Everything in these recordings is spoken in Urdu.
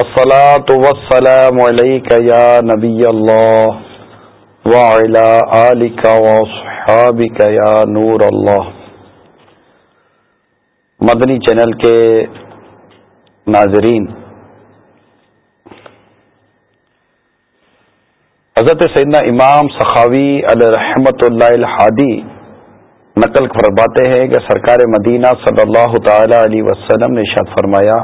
الصلاة والسلام عليك يا نبي الله وعلى آلك وصحابك يا نور الله. مدنی چینل کے ناظرین، حضرت سیدنا امام سخاوی علیہ رحمت اللہ الحادی نقل فرماتے ہیں کہ سرکار مدینہ صلی اللہ تعالی علیہ وسلم نے شاد فرمایا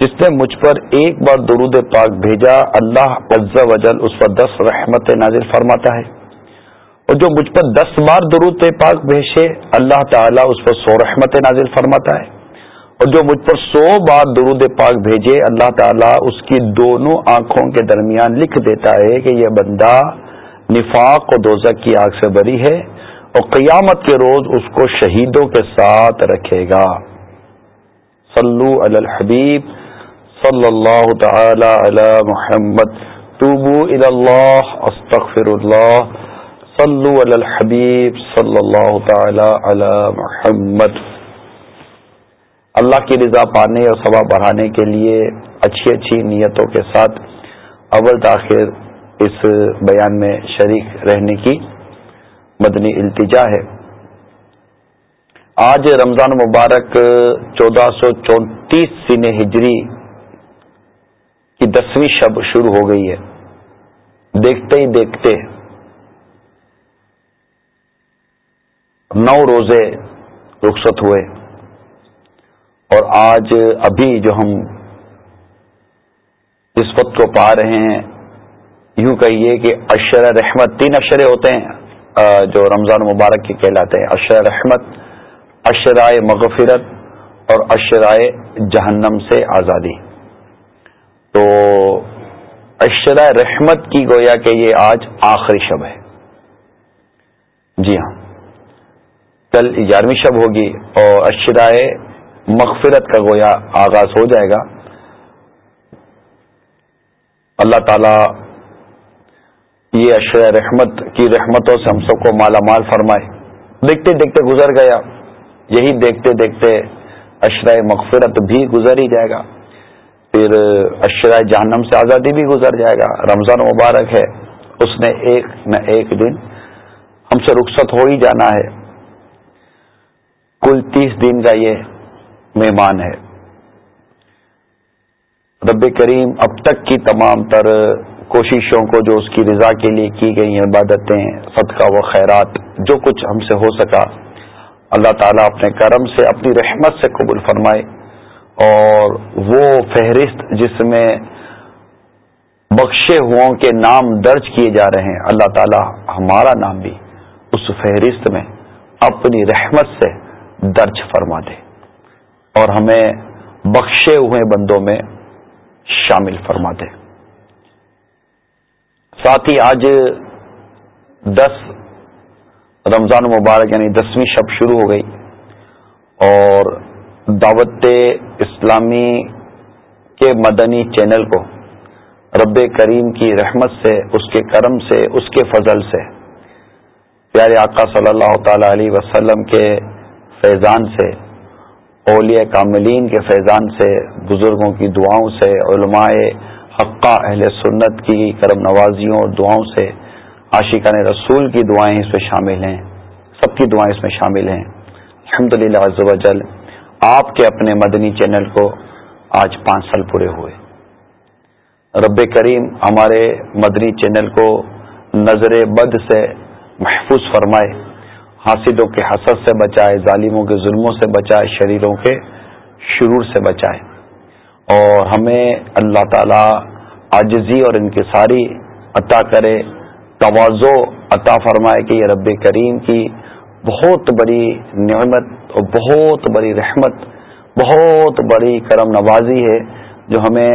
جس نے مجھ پر ایک بار درود پاک بھیجا، اللہ عز و جل اس پر دس رحمت نازل فرماتا ہے۔ اور جو مجھ پر دس بار درود پاک بھیجے، اللہ تعالیٰ اس پر سو رحمت نازل فرماتا ہے۔ اور جو مجھ پر سو بار درود پاک بھیجے، اللہ تعالیٰ اس کی دونوں آنکھوں کے درمیان لکھ دیتا ہے کہ یہ بندہ نفاق و دوزک کی آگ سے بری ہے اور قیامت کے روز اس کو شہیدوں کے ساتھ رکھے گا۔ صلو علی الحبیب۔ صلی اللہ تعالی علی محمد. توبو اللہ استغفر اللہ صلو علی الحبیب صلی اللہ تعالی علی محمد. اللہ کی رضا پانے اور ثواب بڑھانے کے لیے اچھی اچھی نیتوں کے ساتھ اول تاخیر اس بیان میں شریک رہنے کی مدنی التجا ہے۔ آج رمضان مبارک، چودہ سو چونتیس سین ہجری کی دسویں شب شروع ہو گئی ہے۔ دیکھتے ہی دیکھتے۔ نو روزے رخصت ہوئے۔ اور آج ابھی جو ہم اس وقت کو پا رہے ہیں، یوں کہیے کہ اشر رحمت، تین اشرے ہوتے ہیں جو رمضان مبارک کے کہلاتے ہیں۔ اشر رحمت اشرائے مغفرت اور اشرائے جہنم سے آزادی۔ تو اشرا رحمت کی گویا کہ یہ آج آخری شب ہے۔ جی ہاں۔ کل گیارہویں شب ہوگی اور اشرائے مغفرت کا گویا آغاز ہو جائے گا۔ اللہ تعالی یہ اشرا رحمت کی رحمتوں سے ہم سب کو مالا مال فرمائے۔ دیکھتے دیکھتے گزر گیا۔ یہی دیکھتے دیکھتے اشرائے مغفرت بھی گزر ہی جائے گا۔ پھر اشرائے جہنم سے آزادی بھی گزر جائے گا۔ رمضان مبارک ہے، اس نے ایک نہ ایک دن ہم سے رخصت ہو ہی جانا ہے۔ کل تیس دن کا یہ مہمان ہے۔ رب کریم اب تک کی تمام تر کوششوں کو جو اس کی رضا کے لیے کی گئی ہیں، عبادتیں، صدقہ و خیرات، جو کچھ ہم سے ہو سکا، اللہ تعالیٰ اپنے کرم سے، اپنی رحمت سے قبول فرمائے۔ اور وہ فہرست جس میں بخشے ہو کے نام درج کیے جا رہے ہیں، اللہ تعالی ہمارا نام بھی اس فہرست میں اپنی رحمت سے درج فرما دے اور ہمیں بخشے ہوئے بندوں میں شامل فرما دے۔ ساتھ ہی آج دس رمضان مبارک یعنی دسویں شب شروع ہو گئی اور دعوت اسلامی کے مدنی چینل کو رب کریم کی رحمت سے، اس کے کرم سے، اس کے فضل سے، پیارے آقا صلی اللہ تعالی علیہ وسلم کے فیضان سے، اولیاء کاملین کے فیضان سے، بزرگوں کی دعاؤں سے، علماء حقہ اہل سنت کی کرم نوازیوں اور دعاؤں سے، عاشقان رسول کی دعائیں اس میں شامل ہیں، سب کی دعائیں اس میں شامل ہیں۔ الحمد للہ جل آپ کے اپنے مدنی چینل کو آج پانچ سال پورے ہوئے۔ رب کریم ہمارے مدنی چینل کو نظر بد سے محفوظ فرمائے حاصلوں کے حسد سے بچائے، ظالموں کے ظلموں سے بچائے، شریروں کے شرور سے بچائے۔ اور ہمیں اللہ تعالی عاجزی اور انکساری عطا کرے، توازو عطا فرمائے کہ یہ رب کریم کی بہت بڑی نعمت اور بہت بڑی رحمت، بہت بڑی کرم نوازی ہے جو ہمیں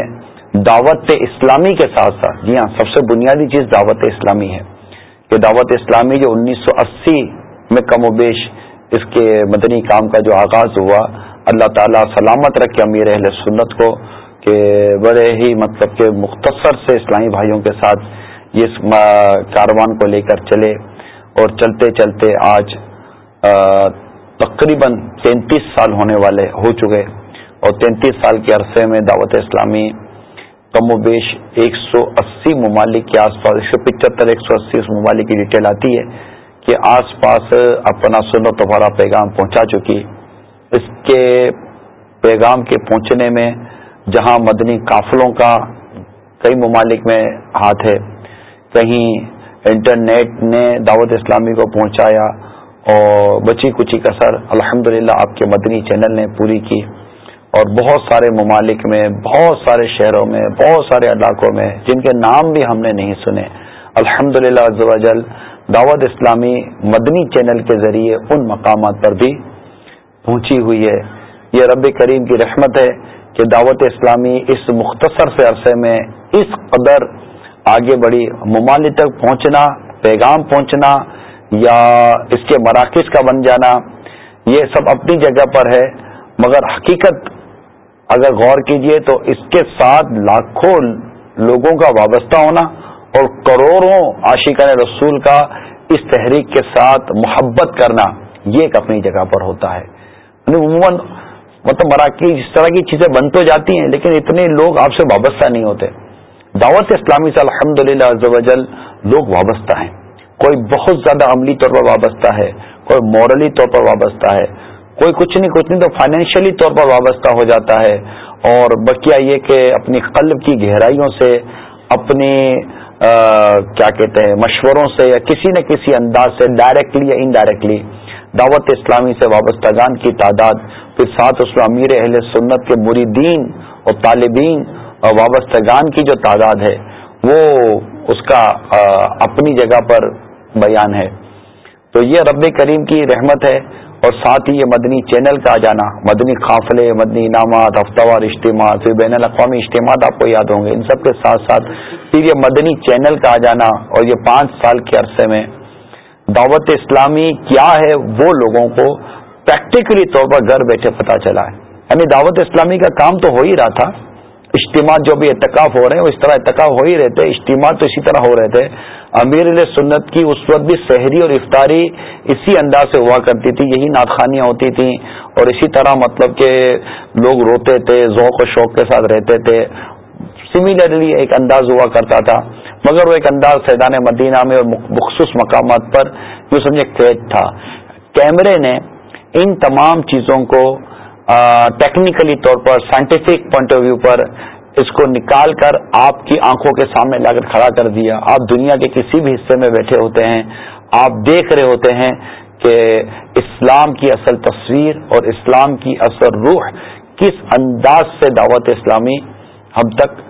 دعوت اسلامی کے ساتھ ساتھ جی ہاں سب سے بنیادی چیز دعوت اسلامی ہے کہ دعوت اسلامی جو انیس سو اسی میں کم و بیش اس کے مدنی کام کا جو آغاز ہوا، اللہ تعالیٰ سلامت رکھے امیر اہل سنت کو کہ بڑے ہی مطلب کہ مختصر سے اسلامی بھائیوں کے ساتھ یہ کاروان کو لے کر چلے اور چلتے چلتے آج تقریباً تینتیس سال ہونے والے ہو چکے۔ اور تینتیس سال کے عرصے میں دعوت اسلامی کم و بیش ایک سو اسی ممالک کے آس پاس، ایک سو پچہتر، ایک سو اسی ممالک کی ڈیٹیل آتی ہے کہ آس پاس اپنا سنت تمہارا پیغام پہنچا چکی۔ اس کے پیغام کے پہنچنے میں جہاں مدنی قافلوں کا کئی ممالک میں ہاتھ ہے، کہیں انٹرنیٹ نے دعوت اسلامی کو پہنچایا۔ اور بچی کچی کسر الحمد آپ کے مدنی چینل نے پوری کی اور بہت سارے ممالک میں، بہت سارے شہروں میں، بہت سارے علاقوں میں، جن کے نام بھی ہم نے نہیں سنے الحمد للہ دعوت اسلامی مدنی چینل کے ذریعے ان مقامات پر بھی پہنچی ہوئی ہے۔ یہ رب کریم کی رحمت ہے کہ دعوت اسلامی اس مختصر سے عرصے میں اس قدر آگے بڑھی، ممالک تک پہنچنا، پیغام پہنچنا یا اس کے مراکز کا بن جانا، یہ سب اپنی جگہ پر ہے، مگر حقیقت اگر غور کیجیے تو اس کے ساتھ لاکھوں لوگوں کا وابستہ ہونا اور کروڑوں عاشقان رسول کا اس تحریک کے ساتھ محبت کرنا، یہ ایک اپنی جگہ پر ہوتا ہے۔ یعنی عموماً مطلب مراکز اس طرح کی چیزیں بن تو جاتی ہیں، لیکن اتنے لوگ آپ سے وابستہ نہیں ہوتے۔ دعوت اسلامی سے الحمد للہ لوگ وابستہ ہیں۔ کوئی بہت زیادہ عملی طور پر وابستہ ہے، کوئی مورلی طور پر وابستہ ہے، کوئی کچھ نہیں کچھ نہیں تو فائنینشلی طور پر وابستہ ہو جاتا ہے۔ اور بقیہ یہ کہ اپنی قلب کی گہرائیوں سے، اپنی کیا کہتے ہیں، مشوروں سے یا کسی نہ کسی انداز سے ڈائریکٹلی یا انڈائریکٹلی دعوت اسلامی سے وابستگان کی تعداد، پھر ساتھ اس میں امیر اہل سنت کے مریدین اور طالبین اور وابستگان کی جو تعداد ہے، وہ اس کا اپنی جگہ پر بیان ہے۔ تو یہ رب کریم کی رحمت ہے اور ساتھ ہی یہ مدنی چینل کا آ جانا، مدنی قافلے، مدنی انعامات ہفتہ وار اجتماع پھر بین الاقوامی اجتماعات آپ کو یاد ہوں گے۔ ان سب کے ساتھ ساتھ پھر یہ مدنی چینل کا آ جانا اور یہ پانچ سال کے عرصے میں دعوت اسلامی کیا ہے وہ لوگوں کو پریکٹیکلی طور پر گھر بیٹھے پتہ چلا ہے۔ یعنی دعوت اسلامی کا کام تو ہو ہی رہا تھا۔ اجتماع جو بھی اتکاف ہو رہے ہیں، وہ اس طرح اتکاف ہو ہی رہے تھے اجتماع تو اسی طرح ہو رہے تھے امیر علیہ سنت کی اس وقت بھی سحری اور افطاری اسی انداز سے ہوا کرتی تھی، یہی ناخانیاں ہوتی تھیں۔ اور اسی طرح مطلب کہ لوگ روتے تھے، ذوق و شوق کے ساتھ رہتے تھے۔ سملرلی ایک انداز ہوا کرتا تھا۔ مگر وہ ایک انداز سیدان مدینہ میں اور مخصوص مقامات پر جو سمجھے قید تھا۔ کیمرے نے ان تمام چیزوں کو ٹیکنیکلی طور پر سائنٹیفک پوائنٹ آف ویو پر اس کو نکال کر آپ کی آنکھوں کے سامنے لا کر کھڑا کر دیا۔ آپ دنیا کے کسی بھی حصے میں بیٹھے ہوتے ہیں، آپ دیکھ رہے ہوتے ہیں کہ اسلام کی اصل تصویر اور اسلام کی اصل روح کس انداز سے دعوت اسلامی ہم تک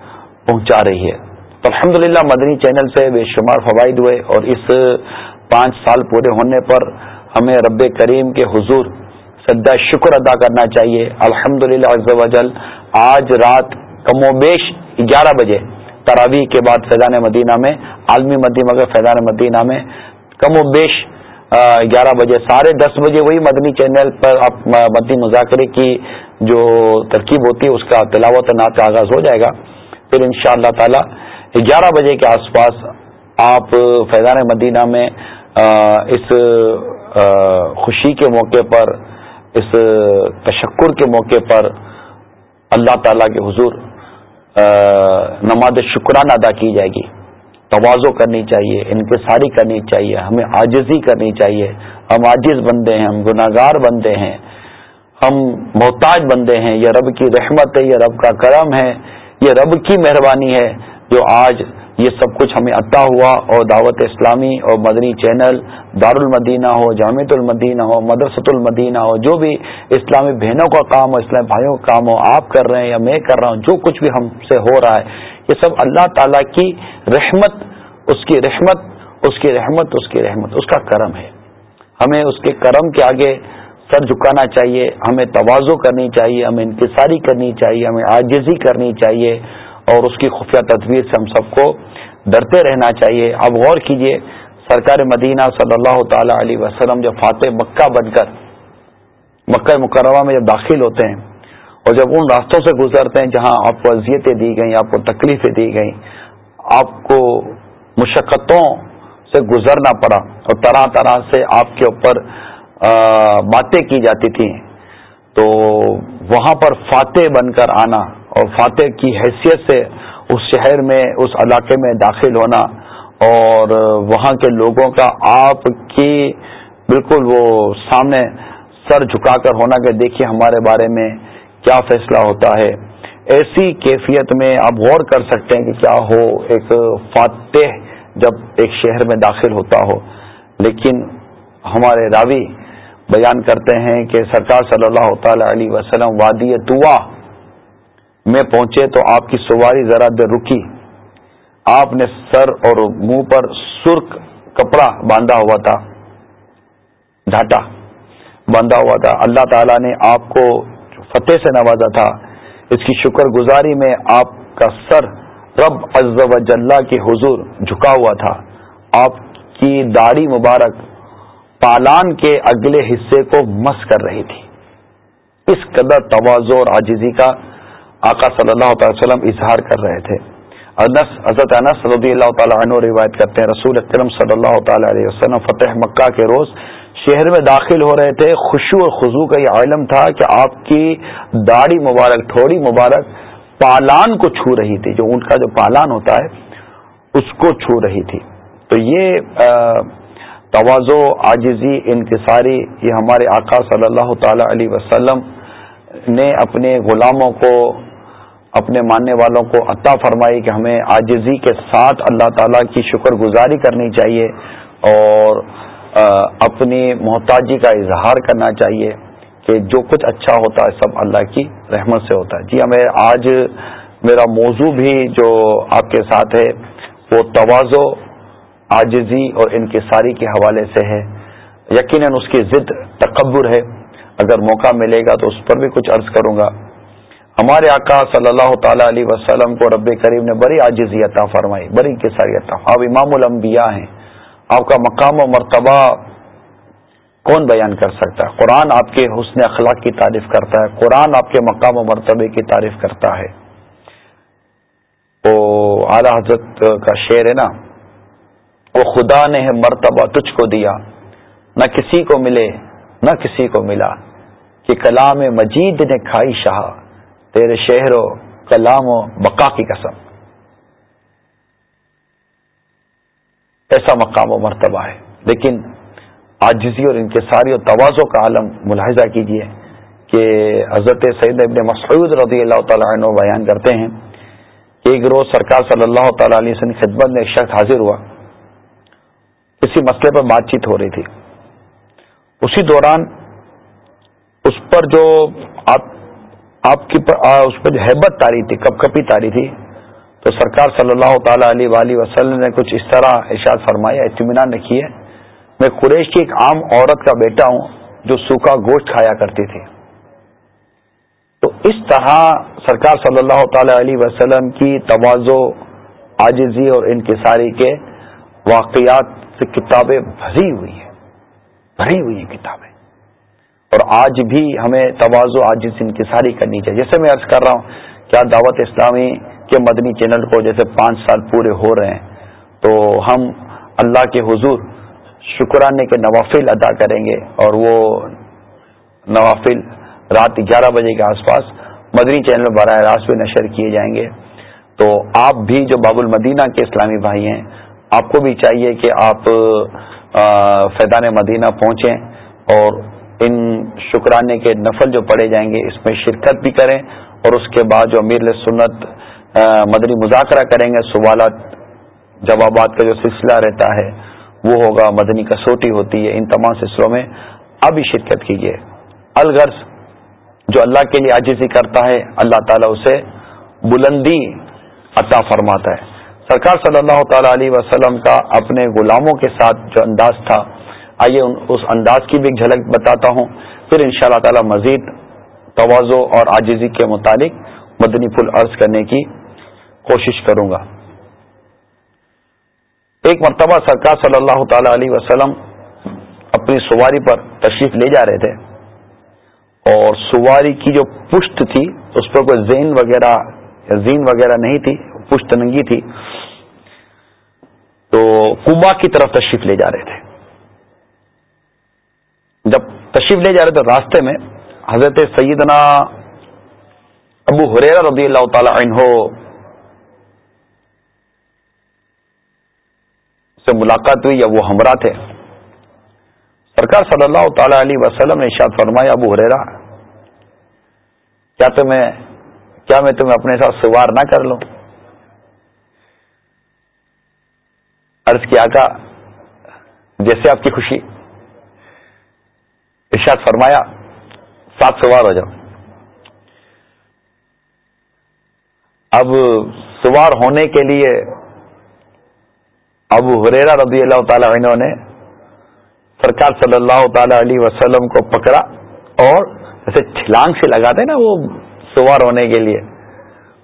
پہنچا رہی ہے۔ تو الحمد مدنی چینل سے بے شمار فوائد ہوئے اور اس پانچ سال پورے ہونے پر ہمیں رب کریم کے حضور سدا شکر ادا کرنا چاہیے۔ الحمد للہ آج رات کم و بیش گیارہ بجے تراویح کے بعد فیضان مدینہ میں، عالمی مدی مگر فیضان مدینہ میں کم و بیش گیارہ بجے، ساڑھے دس بجے وہی مدنی چینل پر آپ مدنی مذاکرے کی جو ترکیب ہوتی ہے، اس کا تلاوت نعت کا آغاز ہو جائے گا۔ پھر ان شاء اللہ تعالی گیارہ بجے کے آس پاس آپ فیضان مدینہ میں اس خوشی کے موقع پر اس تشکر کے موقع پر اللہ تعالی کے حضور نماز شکران ادا کی جائے گی۔ توازو کرنی چاہیے، انکساری کرنی چاہیے، ہمیں عاجزی کرنی چاہیے۔ ہم عاجز بندے ہیں، ہم گناہ گار بندے ہیں۔ ہم محتاج بندے ہیں۔ یہ رب کی رحمت ہے، یہ رب کا کرم ہے، یہ رب کی مہربانی ہے جو آج یہ سب کچھ ہمیں عطا ہوا اور دعوت اسلامی اور مدنی چینل دار المدینہ ہو جامع المدینہ ہو، مدرسۃ المدینہ ہو، جو بھی اسلامی بہنوں کا کام ہو، اسلامی بھائیوں کا کام ہو، آپ کر رہے ہیں یا میں کر رہا ہوں، جو کچھ بھی ہم سے ہو رہا ہے، یہ سب اللہ تعالی کی رحمت، اس کی رحمت، اس کی رحمت، اس کی رحمت، اس کا کرم ہے۔ ہمیں اس کے کرم کے آگے سر جھکانا چاہیے، ہمیں توازو کرنی چاہیے، ہمیں انتصاری کرنی چاہیے، ہمیں عاجزی کرنی چاہیے۔ اور اس کی خفیہ تدبیر سے ہم سب کو ڈرتے رہنا چاہیے۔ اب غور کیجیے، سرکار مدینہ صلی اللہ تعالی علیہ وسلم جو فاتح مکہ بن کر مکہ مکرمہ میں جب داخل ہوتے ہیں اور جب ان راستوں سے گزرتے ہیں جہاں آپ کو اذیتیں دی گئیں، آپ کو تکلیفیں دی گئیں، آپ کو مشقتوں سے گزرنا پڑا اور طرح طرح سے آپ کے اوپر باتیں کی جاتی تھیں، تو وہاں پر فاتح بن کر آنا اور فاتح کی حیثیت سے اس شہر میں، اس علاقے میں داخل ہونا اور وہاں کے لوگوں کا آپ کی بالکل وہ سامنے سر جھکا کر ہونا کہ دیکھیے ہمارے بارے میں کیا فیصلہ ہوتا ہے۔ ایسی کیفیت میں آپ غور کر سکتے ہیں کہ کیا ہو ایک فاتح جب ایک شہر میں داخل ہوتا ہو۔ لیکن ہمارے راوی بیان کرتے ہیں کہ سرکار صلی اللہ تعالی علیہ وسلم وادی طوا میں پہنچے تو آپ کی سواری ذرا دیر رکی۔ آپ نے سر اور منہ پر سرخ کپڑا باندھا ہوا تھا۔ ڈھاٹا باندھا ہوا تھا۔ اللہ تعالیٰ نے آپ کو فتح سے نوازا تھا۔ اس کی شکر گزاری میں آپ کا سر رب عز و جلہ کے حضور جھکا ہوا تھا۔ آپ کی داڑھی مبارک پالان کے اگلے حصے کو مس کر رہی تھی۔ اس قدر توازو اور عاجزی کا آقا صلی اللہ تعالی وسلم اظہار کر رہے تھے۔ انس، حضرت انس رضی اللہ تعالیٰ عنہ روایت کرتے ہیں، رسول اکرم صلی اللہ تعالی علیہ وسلم فتح مکہ کے روز شہر میں داخل ہو رہے تھے۔ خوشو اور خزو کا یہ عالم تھا کہ آپ کی داڑھی مبارک، تھوڑی مبارک پالان کو چھو رہی تھی۔ جو اونٹ کا جو پالان ہوتا ہے، اس کو چھو رہی تھی۔ تو یہ توازو آجزی انکساری، یہ ہمارے آقا صلی اللہ تعالی علیہ وسلم نے اپنے غلاموں کو اپنے ماننے والوں کو عطا فرمائی کہ ہمیں آجزی کے ساتھ اللہ تعالیٰ کی شکر گزاری کرنی چاہیے اور اپنی محتاجی کا اظہار کرنا چاہیے کہ جو کچھ اچھا ہوتا ہے سب اللہ کی رحمت سے ہوتا ہے۔ جی ہمیں آج میرا موضوع بھی جو آپ کے ساتھ ہے، وہ توازو آجزی اور انکساری کے حوالے سے ہے۔ یقیناً اس کی ضد تکبر ہے۔ اگر موقع ملے گا تو اس پر بھی کچھ عرض کروں گا۔ ہمارے آقا صلی اللہ تعالی علیہ وسلم کو رب کریم نے بڑی عاجزی عطا فرمائی، بڑی انکساری عطا اب امام الانبیاء ہیں، آپ کا مقام و مرتبہ کون بیان کر سکتا ہے؟ قرآن آپ کے حسن اخلاق کی تعریف کرتا ہے، قرآن آپ کے مقام و مرتبے کی تعریف کرتا ہے۔ وہ اعلی حضرت کا شعر ہے نا، وہ خدا نے مرتبہ تجھ کو دیا، نہ کسی کو ملے، نہ کسی کو ملا، کہ کلام مجید نے کھائی شاہ تیرے شہر و کلام و بقا کی قسم۔ ایسا مقام و مرتبہ ہے۔ لیکن آجزی اور ان کے ساری اور توازوں کا عالم ملاحظہ کیجیے کہ حضرت سعید ابن مسعود رضی اللہ تعالیٰ عنہ بیان کرتے ہیں کہ ایک روز سرکار صلی اللہ تعالی علیہ وسلم خدمت میں ایک شخص حاضر ہوا۔ اسی مسئلے پر بات چیت ہو رہی تھی۔ اسی دوران اس پر جو آپ آپ کی اس پر جو حیبت تاری تھی کپ کپی تاری تھی، تو سرکار صلی اللہ تعالی علیہ وآلہ وسلم نے کچھ اس طرح ارشاد فرمایا، اطمینان رکھی ہے میں قریش کی ایک عام عورت کا بیٹا ہوں جو سوکھا گوشت کھایا کرتی تھی۔ تو اس طرح سرکار صلی اللہ تعالی علیہ وسلم کی توازو، عاجزی اور انکساری کے واقعات سے کتابیں بھری ہوئی ہیں۔ بھری ہوئی ہیں کتابیں۔ اور آج بھی ہمیں توازو عاجز انکساری کرنی چاہیے۔ جیسے میں عرض کر رہا ہوں، کیا دعوت اسلامی کے مدنی چینل کو جیسے پانچ سال پورے ہو رہے ہیں، تو ہم اللہ کے حضور شکرانے کے نوافل ادا کریں گے اور وہ نوافل رات گیارہ بجے کے آس پاس مدنی چینل میں براہ راست بھی نشر کیے جائیں گے۔ تو آپ بھی جو باب المدینہ کے اسلامی بھائی ہیں، آپ کو بھی چاہیے کہ آپ فیضان مدینہ پہنچیں اور ان شکرانے کے نفل جو پڑے جائیں گے، اس میں شرکت بھی کریں اور اس کے بعد جو امیر سنت مدنی مذاکرہ کریں گے، سوالات، جوابات کا جو سلسلہ رہتا ہے، وہ ہوگا، مدنی کسوٹی ہوتی ہے، ان تمام سلسلوں میں اب ہی شرکت کیجیے۔ الغرض جو اللہ کے لیے عاجزی کرتا ہے، اللہ تعالیٰ اسے بلندی عطا فرماتا ہے۔ سرکار صلی اللہ تعالی علیہ وسلم کا اپنے غلاموں کے ساتھ جو انداز تھا آئیے اس انداز کی بھی ایک جھلک بتاتا ہوں۔ پھر ان شاء اللہ تعالی مزید توازو اور عاجزی کے متعلق مدنی پھول عرض کرنے کی کوشش کروں گا۔ ایک مرتبہ سرکار صلی اللہ تعالی علیہ وسلم اپنی سواری پر تشریف لے جا رہے تھے اور سواری کی جو پشت تھی، اس پر کوئی زین وغیرہ یا زین وغیرہ نہیں تھی، پشت ننگی تھی، تو کبا کی طرف تشریف لے جا رہے تھے۔ جب تشریف لے جا رہے تھے راستے میں، حضرت سیدنا ابو حریرہ رضی اللہ تعالی عنہ سے ملاقات ہوئی یا وہ ہمراہ تھے۔ سرکار صلی اللہ تعالی علیہ وسلم نے ارشاد فرمایا، ابو ہریرا کیا تمہیں، کیا میں تمہیں اپنے ساتھ سوار نہ کر لوں؟ عرض کیا کا جیسے آپ کی خوشی۔ ارشاد فرمایا ساتھ سوار ہو جاؤ۔ اب سوار ہونے کے لیے ابو حریرا رضی اللہ تعالی عنہ نے سرکار صلی اللہ تعالی علیہ وسلم کو پکڑا اور جیسے چھلانگ سے لگاتے نا وہ سوار ہونے کے لیے۔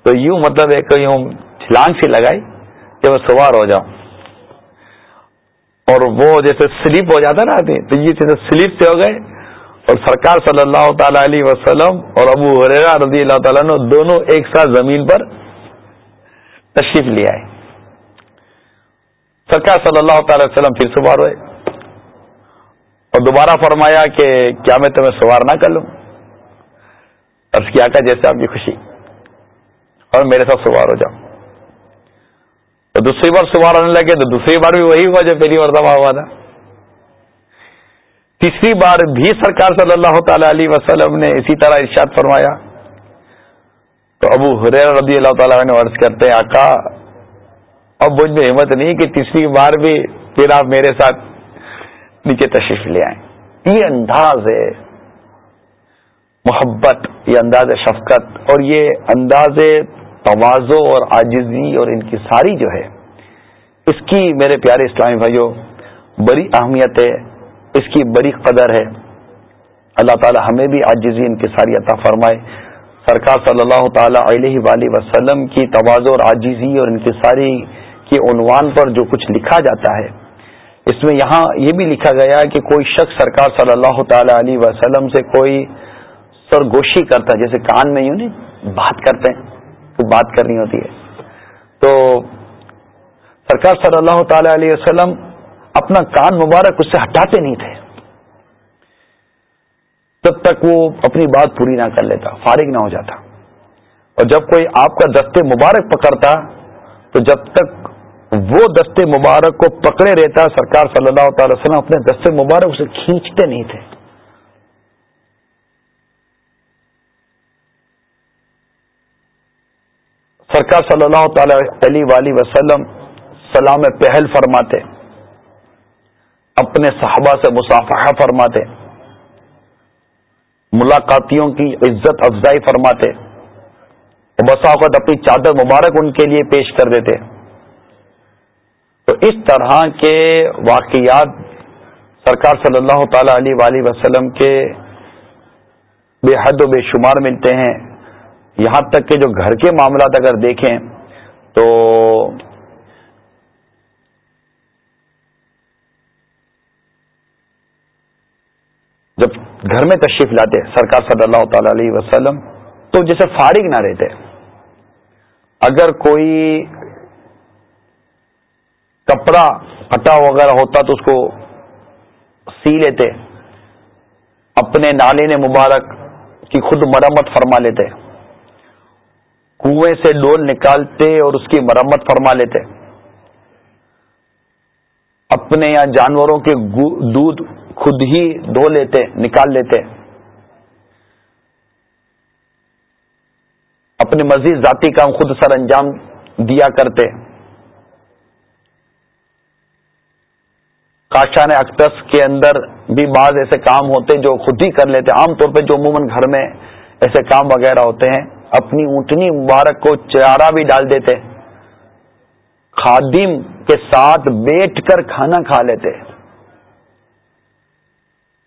تو یوں مطلب ایک یوں چھلانگ سے لگائی کہ وہ سوار ہو جاؤں۔ اور وہ جیسے سلیپ ہو جاتا نا تو یہ جیسے سلیپ سے ہو گئے۔ اور سرکار صلی اللہ تعالی علیہ وسلم اور ابو حریرا رضی اللہ تعالیٰ نے دونوں ایک ساتھ زمین پر تشریف لے آئے۔ سرکار صلی اللہ تعالی وسلم پھر سوار ہوئے اور دوبارہ فرمایا کہ کیا میں تمہیں سوار نہ کر لوں؟ عرض کیا کہ جیسے آپ کی خوشی۔ اور میرے ساتھ سوار ہو جاؤ۔ تو دوسری بار سوار ہونے لگے تو دوسری بار بھی وہی ہوا جو پہلی بار دبا ہوا تھا۔ تیسری بار بھی سرکار صلی اللہ تعالی علیہ وسلم نے اسی طرح ارشاد فرمایا۔ تو ابو حریر رضی اللہ تعالیٰ نے عرض کرتے ہیں، آقا، اب مجھ میں ہمت نہیں کہ تیسری بار بھی پھر آپ میرے ساتھ نیچے تشریف لے آئیں۔ یہ انداز ہے محبت، یہ انداز شفقت، اور یہ انداز توازو اور آجزی اور ان کی ساری جو ہے، اس کی میرے پیارے اسلامی بھائیوں بڑی اہمیت ہے۔ اس کی بڑی قدر ہے۔ اللہ تعالی ہمیں بھی آجزی ان کی ساری عطا فرمائے۔ سرکار صلی اللہ تعالی علیہ وآلہ وسلم کی توازو اور آجزی اور ان کی کے عنوان پر جو کچھ لکھا جاتا ہے۔ اس میں یہاں یہ بھی لکھا گیا کہ کوئی شخص سرکار صلی اللہ تعالی علیہ وسلم سے کوئی سرگوشی کرتا ہے، جیسے کان میں یوں نہیں بات کرتے ہیں تو بات کرنی ہوتی ہے۔ تو سرکار صلی اللہ تعالی علیہ وسلم اپنا کان مبارک اس سے ہٹاتے نہیں تھے۔ تب تک وہ اپنی بات پوری نہ کر لیتا، فارغ نہ ہو جاتا۔ اور جب کوئی آپ کا دستے مبارک پکڑتا، تو جب تک وہ دستے مبارک کو پکڑے رہتا، سرکار صلی اللہ تعالی وسلم اپنے دستے مبارک اسے کھینچتے نہیں تھے۔ سرکار صلی اللہ تعالی علیہ وآلہ وسلم سلام پہل فرماتے۔ اپنے صحابہ سے مسافہ فرماتے، ملاقاتیوں کی عزت افزائی فرماتے بسا اوقات اپنی چادر مبارک ان کے لیے پیش کر دیتے۔ تو اس طرح کے واقعات سرکار صلی اللہ تعالی علیہ وآلہ وسلم کے بے حد و بے شمار ملتے ہیں۔ یہاں تک کہ جو گھر کے معاملات اگر دیکھیں تو جب گھر میں تشریف لاتے، سرکار صلی اللہ تعالی علیہ وسلم، تو جیسے فارغ نہ رہتے۔ اگر کوئی کپڑا پھٹا وغیرہ ہوتا تو اس کو سی لیتے، اپنے نالے مبارک کی خود مرمت فرما لیتے، کنویں سے ڈول نکالتے اور اس کی مرمت فرما لیتے۔ اپنے یا جانوروں کے دودھ خود ہی دھو لیتے، نکال لیتے۔ اپنے مزید ذاتی کام خود سر انجام دیا کرتے۔ کاشان اکتس کے اندر بھی بعض ایسے کام ہوتے جو خود ہی کر لیتے۔ عام طور پہ جو عموماً گھر میں ایسے کام وغیرہ ہوتے ہیں، اپنی اونٹنی مبارک کو چارا بھی ڈال دیتے۔ خادم کے ساتھ بیٹھ کر کھانا کھا لیتے۔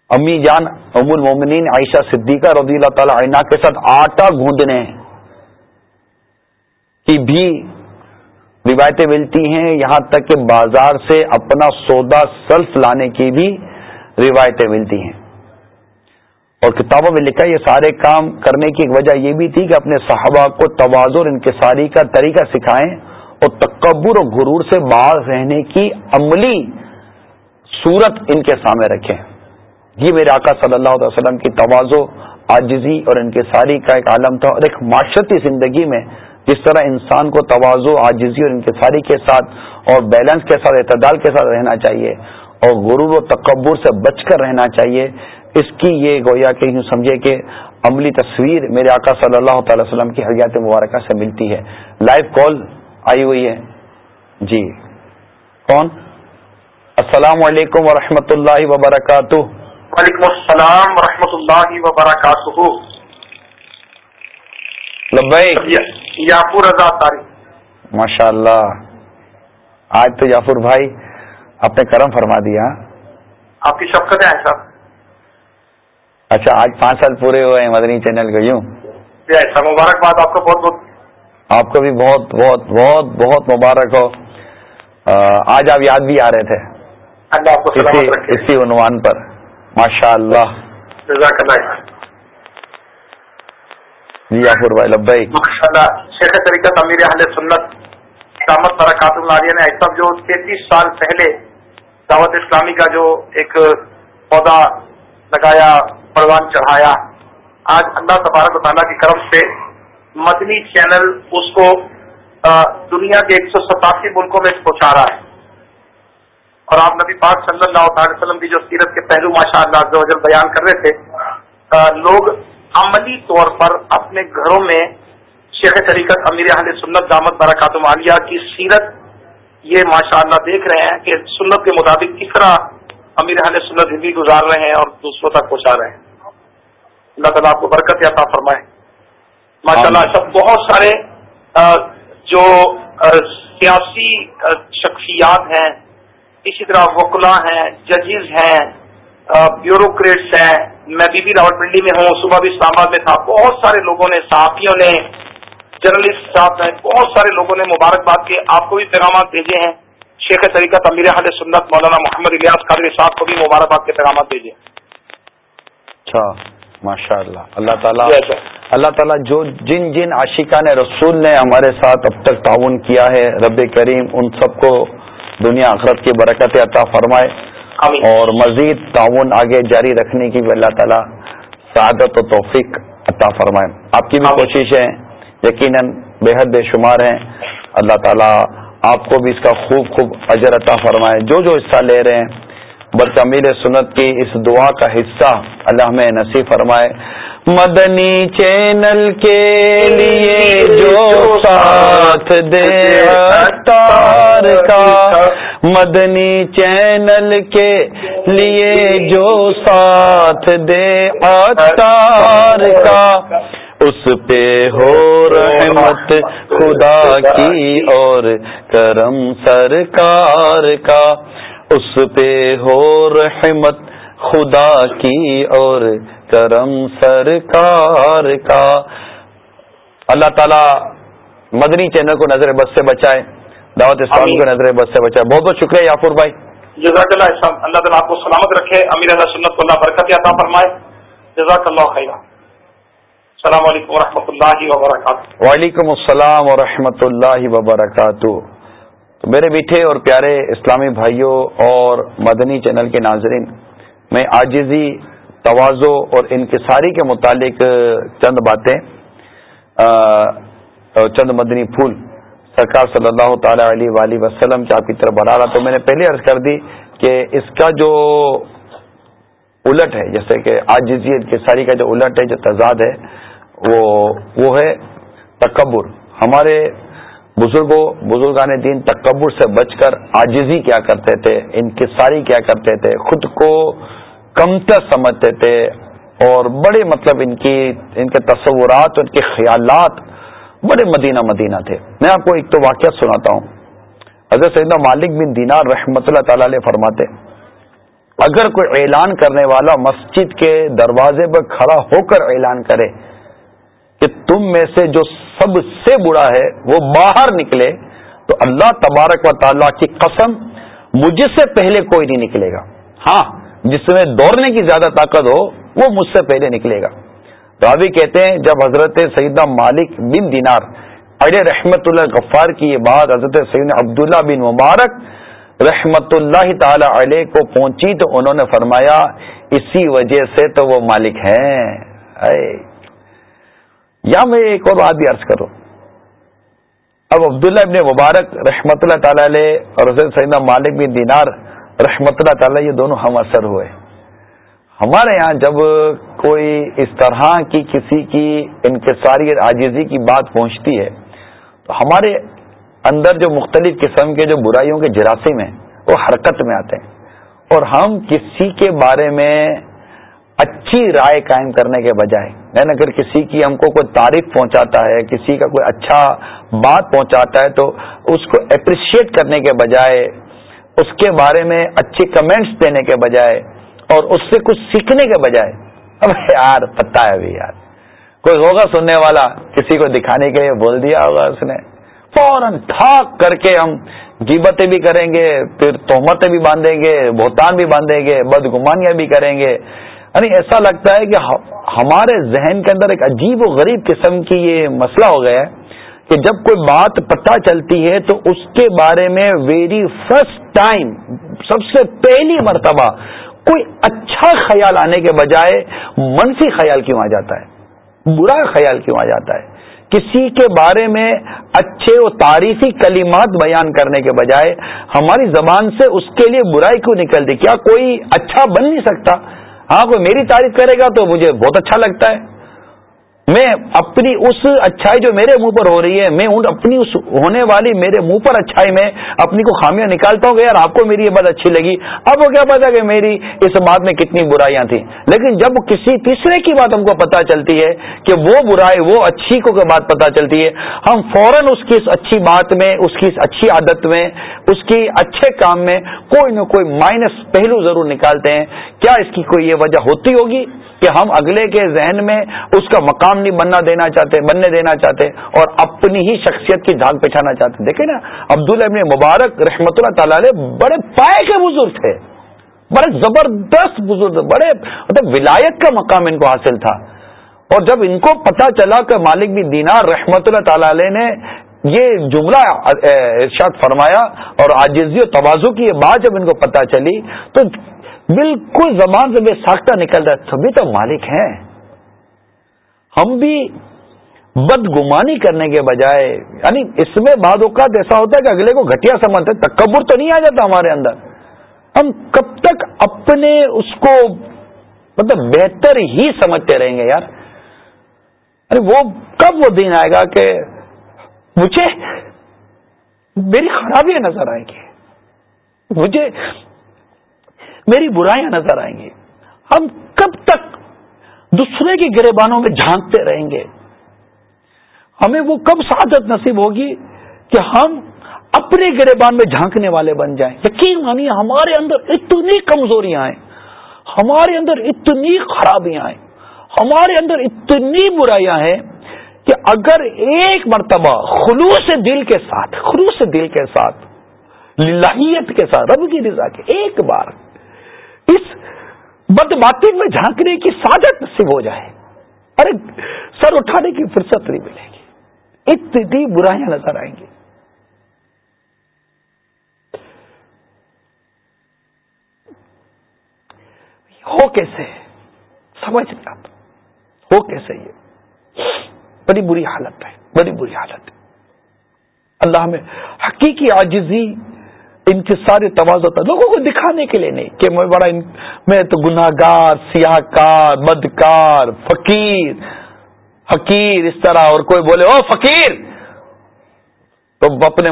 امی جان ام المومنین عائشہ صدیقہ رضی اللہ تعالی عنہ کے ساتھ آٹا گوندنے کی بھی روایتیں ملتی ہیں۔ یہاں تک کہ بازار سے اپنا سودا سلف لانے کی بھی روایتیں ملتی ہیں۔ اور کتابوں میں لکھا یہ سارے کام کرنے کی ایک وجہ یہ بھی تھی کہ اپنے صحابہ کو توازر انکساری کا طریقہ سکھائیں اور تکبر اور غرور سے باز رہنے کی عملی صورت ان کے سامنے رکھیں۔ یہ میرے آقا صلی اللہ علیہ وسلم کی توازو آجزی اور انکساری کا ایک عالم تھا اور ایک معاشرتی زندگی میں جس طرح انسان کو توازو آجزی اور انکساری کے ساتھ اور بیلنس کے ساتھ، اعتدال کے ساتھ رہنا چاہیے اور غرور و تکبر سے بچ کر رہنا چاہیے۔ اس کی یہ گویا کہ یوں سمجھے کہ عملی تصویر میرے آقا صلی اللہ تعالی وسلم کی حیات مبارکہ سے ملتی ہے۔ لائیو کال آئی ہوئی ہے۔ جی۔ کون؟ السلام علیکم ورحمۃ اللہ وبرکاتہ۔ وعلیکم السلام ورحمۃ اللہ وبرکاتہ۔ یافور رضا تاریخ ماشاء اللہ آج تو یافور بھائی آپ نے کرم فرما دیا۔ آپ کی شفقت ہے صاحب۔ اچھا آج پانچ سال پورے ہوئے ہیں مدنی چینل کو یوں۔ ایسا مبارکباد آپ کو بہت بہت۔ آپ کو بھی بہت بہت بہت بہت مبارک ہو۔ آج آپ یاد بھی آ رہے تھے۔ اللہ آپ کو اسی عنوان پر۔ ماشاء اللہ جزاک اللہ جی یافر بھائی لبئی ماشاء اللہ شیخ طریقہ امیر اہل سنت دامت برکات العالیہ نے ایسا جو تینتیس سال پہلے دعوت اسلامی کا جو ایک پودا لگایا پروان چڑھایا آج اللہ تبارک تعالیٰ کی طرف سے مدنی چینل اس کو دنیا کے ایک سو ستاسی ملکوں میں پہنچا رہا ہے۔ اور آپ نبی پاک صلی اللہ تعالی وسلم کی جو سیرت کے پہلو ماشاء اللہ بیان کر رہے تھے لوگ عملی طور پر اپنے گھروں میں شیخ طریقت امیر اہل سنت دامت برکات عالیہ کی سیرت یہ ماشاء اللہ دیکھ رہے ہیں کہ سنت کے مطابق کس طرح امیر اہل سنت زندگی گزار رہے ہیں اور دوسروں تک پہنچا رہے ہیں۔ اللہ تعالیٰ آپ کو برکت عطا فرمائے۔ ماشاء اللہ سب بہت سارے جو سیاسی شخصیات ہیں اسی طرح وکلا ہیں ججز ہیں بیوروکریٹس ہیں۔ میں بی بی راول پنڈی میں ہوں صبح بھی اسلام آباد میں تھا۔ بہت سارے لوگوں نے صحافیوں نے جرنلسٹ صاحب ہیں بہت سارے لوگوں نے مبارکباد کے آپ کو بھی پیغامات بھیجے ہیں۔ شیخ طریقہ امیر حل سنت مولانا محمد الیاس قادری صاحب کو بھی مبارکباد کے پیغامات بھیجے اچھا ماشاء اللہ اللہ تعالیٰ اللہ تعالیٰ جو جن جن عاشقان رسول نے ہمارے ساتھ اب تک تعاون کیا ہے رب کریم ان سب کو دنیا آخرت کی برکت عطا فرمائے اور مزید تعاون آگے جاری رکھنے کی بھی اللہ تعالیٰ سعادت و توفیق عطا فرمائے۔ آپ کی بھی کوشش ہے یقیناً بے حد بے شمار ہیں۔ اللہ تعالیٰ آپ کو بھی اس کا خوب خوب اجر عطا فرمائے۔ جو جو حصہ لے رہے ہیں برتمیل سنت کی اس دعا کا حصہ اللہ میں نصیب فرمائے۔ مدنی چینل کے لیے جو ساتھ دے اتار کا۔ مدنی چینل کے لیے جو ساتھ دے اتار کا۔ اس پہ ہو رحمت خدا کی اور کرم سرکار کا۔ اس پہ ہو رحمت خدا کی اور کرم سرکار کا۔ اللہ تعالی مدنی چینل کو نظر بس سے بچائے دعوت اسلام کو نظر بس سے بچائے۔ بہت بہت شکریہ یافور بھائی۔ جزاک اللہ اللہ تعالیٰ آپ کو سلامت رکھے امیر اللہ سنت کو اللہ برکت عطا فرمائے۔ جزاک اللہ خیرہ السلام علیکم ورحمۃ اللہ وبرکاتہ۔ وعلیکم السلام ورحمۃ اللہ وبرکاتہ۔ تو میرے میٹھے اور پیارے اسلامی بھائیوں اور مدنی چینل کے ناظرین، میں آجزی توازو اور انکساری کے متعلق چند باتیں چند مدنی پھول سرکار صلی اللہ تعالی علیہ وآلہ وسلم کے آپ کی طرف بڑھا رہا تو میں نے پہلے عرض کر دی کہ اس کا جو الٹ ہے، جیسے کہ آجزی انکساری کا جو الٹ ہے، جو تضاد ہے، وہ وہ ہے تکبر۔ ہمارے بزرگوں، بزرگان دین تکبر سے بچ کر آجزی کیا کرتے تھے، انکساری کیا کرتے تھے، خود کو کمتر سمجھتے تھے اور بڑے مطلب ان کی، ان کے تصورات، ان کے خیالات بڑے مدینہ مدینہ تھے۔ میں آپ کو ایک تو واقعہ سناتا ہوں۔ اگر سیدنا مالک بن دینار رحمۃ اللہ تعالی علیہ فرماتے اگر کوئی اعلان کرنے والا مسجد کے دروازے پر کھڑا ہو کر اعلان کرے کہ تم میں سے جو سب سے برا ہے، وہ باہر نکلے، تو اللہ تبارک و تعالیٰ کی قسم مجھ سے پہلے کوئی نہیں نکلے گا۔ ہاں جس میں دوڑنے کی زیادہ طاقت ہو، وہ مجھ سے پہلے نکلے گا۔ راوی کہتے ہیں، جب حضرت سیدہ مالک بن دینار اڑے رحمت اللہ غفار کی یہ بات حضرت سید عبداللہ بن مبارک رحمت اللہ تعالی علیہ کو پہنچی، تو انہوں نے فرمایا، اسی وجہ سے تو وہ مالک ہیں۔ یا میں ایک اور بات بھی عرض کروں۔ اب عبداللہ ابن مبارک رحمت اللہ تعالی علیہ اور حضرت سیدہ مالک بن دینار رحمت اللہ تعالی یہ دونوں ہم اثر ہوئے۔ ہمارے یہاں جب کوئی اس طرح کی کسی کی انکساری عاجزی کی بات پہنچتی ہے، تو ہمارے اندر جو مختلف قسم کے جو برائیوں کے جراثیم ہیں، وہ حرکت میں آتے ہیں۔ اور ہم کسی کے بارے میں اچھی رائے قائم کرنے کے بجائے یعنی اگر کسی کی ہم کو کوئی تعریف پہنچاتا ہے، کسی کا کوئی اچھا بات پہنچاتا ہے، تو اس کو اپریشیٹ کرنے کے بجائے، اس کے بارے میں اچھے کمنٹس دینے کے بجائے اور اس سے کچھ سیکھنے کے بجائے۔ اب یار پتا ہے ابھی یار۔ کوئی ہوگا سننے والا؟ کسی کو دکھانے کے لیے بول دیا ہوگا اس نے۔ فوراً ٹھاک کر کے ہم جیبتیں بھی کریں گے، پھر تہمتیں بھی باندھیں گے، بہتان بھی باندھیں گے، بدگمانیاں بھی کریں گے۔ یعنی ایسا لگتا ہے کہ ہمارے ذہن کے اندر ایک عجیب و غریب قسم کی یہ مسئلہ ہو گیا ہے کہ جب کوئی بات پتہ چلتی ہے تو اس کے بارے میں ویری فرسٹ ٹائم سب سے پہلی مرتبہ کوئی اچھا خیال آنے کے بجائے منفی خیال کیوں آ جاتا ہے؟ برا خیال کیوں آ جاتا ہے؟ کسی کے بارے میں اچھے و تعریفی کلمات بیان کرنے کے بجائے ہماری زبان سے اس کے لیے برائی کیوں نکلتی؟ کیا کوئی اچھا بن نہیں سکتا؟ ہاں کوئی میری تعریف کرے گا تو مجھے بہت اچھا لگتا ہے۔ میں اپنی اس اچھائی جو میرے منہ پر ہو رہی ہے، میں اپنی اس ہونے والی میرے منہ پر اچھائی میں اپنی کو خامیاں نکالتا ہوں کہ یار آپ کو میری یہ بات اچھی لگی۔ اب وہ کیا پتا کہ میری اس بات میں کتنی برائیاں تھیں۔ لیکن جب کسی تیسرے کی بات ہم کو پتا چلتی ہے کہ وہ برائی، وہ اچھی کو بات پتا چلتی ہے، ہم فوراً اس کی اس اچھی بات میں، اس کی اس اچھی عادت میں، اس کی اچھے کام میں کوئی نہ کوئی مائنس پہلو ضرور نکالتے ہیں۔ کیا اس کی کوئی یہ وجہ ہوتی ہوگی؟ کہ ہم اگلے کے ذہن میں اس کا مقام نہیں بننا دینا چاہتے، بننے دینا چاہتے اور اپنی ہی شخصیت کی جھاگ پچھانا چاہتے۔ دیکھیں نا، عبداللہ ابن مبارک رحمت اللہ تعالی بڑے پائے کے بزرگ تھے۔ بڑے زبردست بزرگ، بڑے مطلب ولایت کا مقام ان کو حاصل تھا۔ اور جب ان کو پتا چلا کہ مالک بھی دینار رحمت اللہ تعالی نے یہ جملہ ارشاد فرمایا اور آجزی و توازو کی یہ بات جب ان کو پتا چلی تو بالکل زبان سے بے ساختہ نکل رہا ہے۔ سبھی تو مالک ہیں۔ ہم بھی بدگمانی کرنے کے بجائے یعنی اس میں بعد اوقات ایسا ہوتا ہے کہ اگلے کو گھٹیا سمجھتے تکبر تو نہیں آ جاتا ہمارے اندر۔ ہم کب تک اپنے اس کو مطلب بہتر ہی سمجھتے رہیں گے یار؟ ارے وہ کب وہ دن آئے گا کہ مجھے میری خرابیاں نظر آئیں گی؟ مجھے میری برائیاں نظر آئیں گی۔ ہم کب تک دوسرے کی گریبانوں میں جھانکتے رہیں گے؟ ہمیں وہ کب سعادت نصیب ہوگی کہ ہم اپنے گریبان میں جھانکنے والے بن جائیں؟ یقین مانیے، ہمارے اندر اتنی کمزوریاں آئیں، ہمارے اندر اتنی خرابیاں آئیں، ہمارے اندر اتنی برائیاں ہیں کہ اگر ایک مرتبہ خلوص دل کے ساتھ، خلوص دل کے ساتھ، للہیت کے ساتھ، رب کی رضا کے ایک بار اس بد میں جھانکنے کی سعادت نصیب ہو جائے۔ ارے، سر اٹھانے کی فرصت نہیں ملے گی۔ اتنی برائیاں نظر آئیں گی۔ ہو کیسے؟ سمجھ نہیں آتا۔ ہو کیسے یہ؟ بڑی بری حالت ہے، بڑی بری حالت ہے۔ اللہ میں حقیقی آجزی ان کے سارے تواز ہوتا ہے۔ لوگوں کو دکھانے کے لیے نہیں کہ میں بڑا ان میں تو گناہ گار سیاہ کار بدکار، فقیر، حقیر اس طرح۔ اور کوئی بولے او فقیر! تو اپنے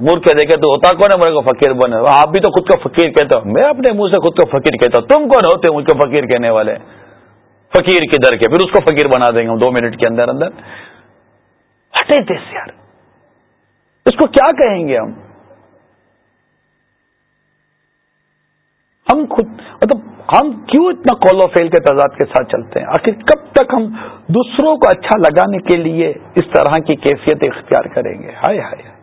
منہ کے دیکھے تو ہوتا کون ہے؟ میرے کو فقیر بنے آپ بھی تو خود کو فقیر کہتے ہو۔ میں اپنے منہ سے خود کو فقیر کہتا ہوں۔ تم کون ہوتے مجھ کو فقیر کہنے والے۔ فقیر کے در کے۔ پھر اس کو فقیر بنا دیں گے دو منٹ کے اندر اندر۔ ہٹے دیس یار۔ اس کو کیا کہیں گے ہم؟ ہم خود مطلب ہم کیوں اتنا کولو فیل کے تضاد کے ساتھ چلتے ہیں؟ آخر کب تک ہم دوسروں کو اچھا لگانے کے لیے اس طرح کی کیفیت اختیار کریں گے؟ ہائے ہائے۔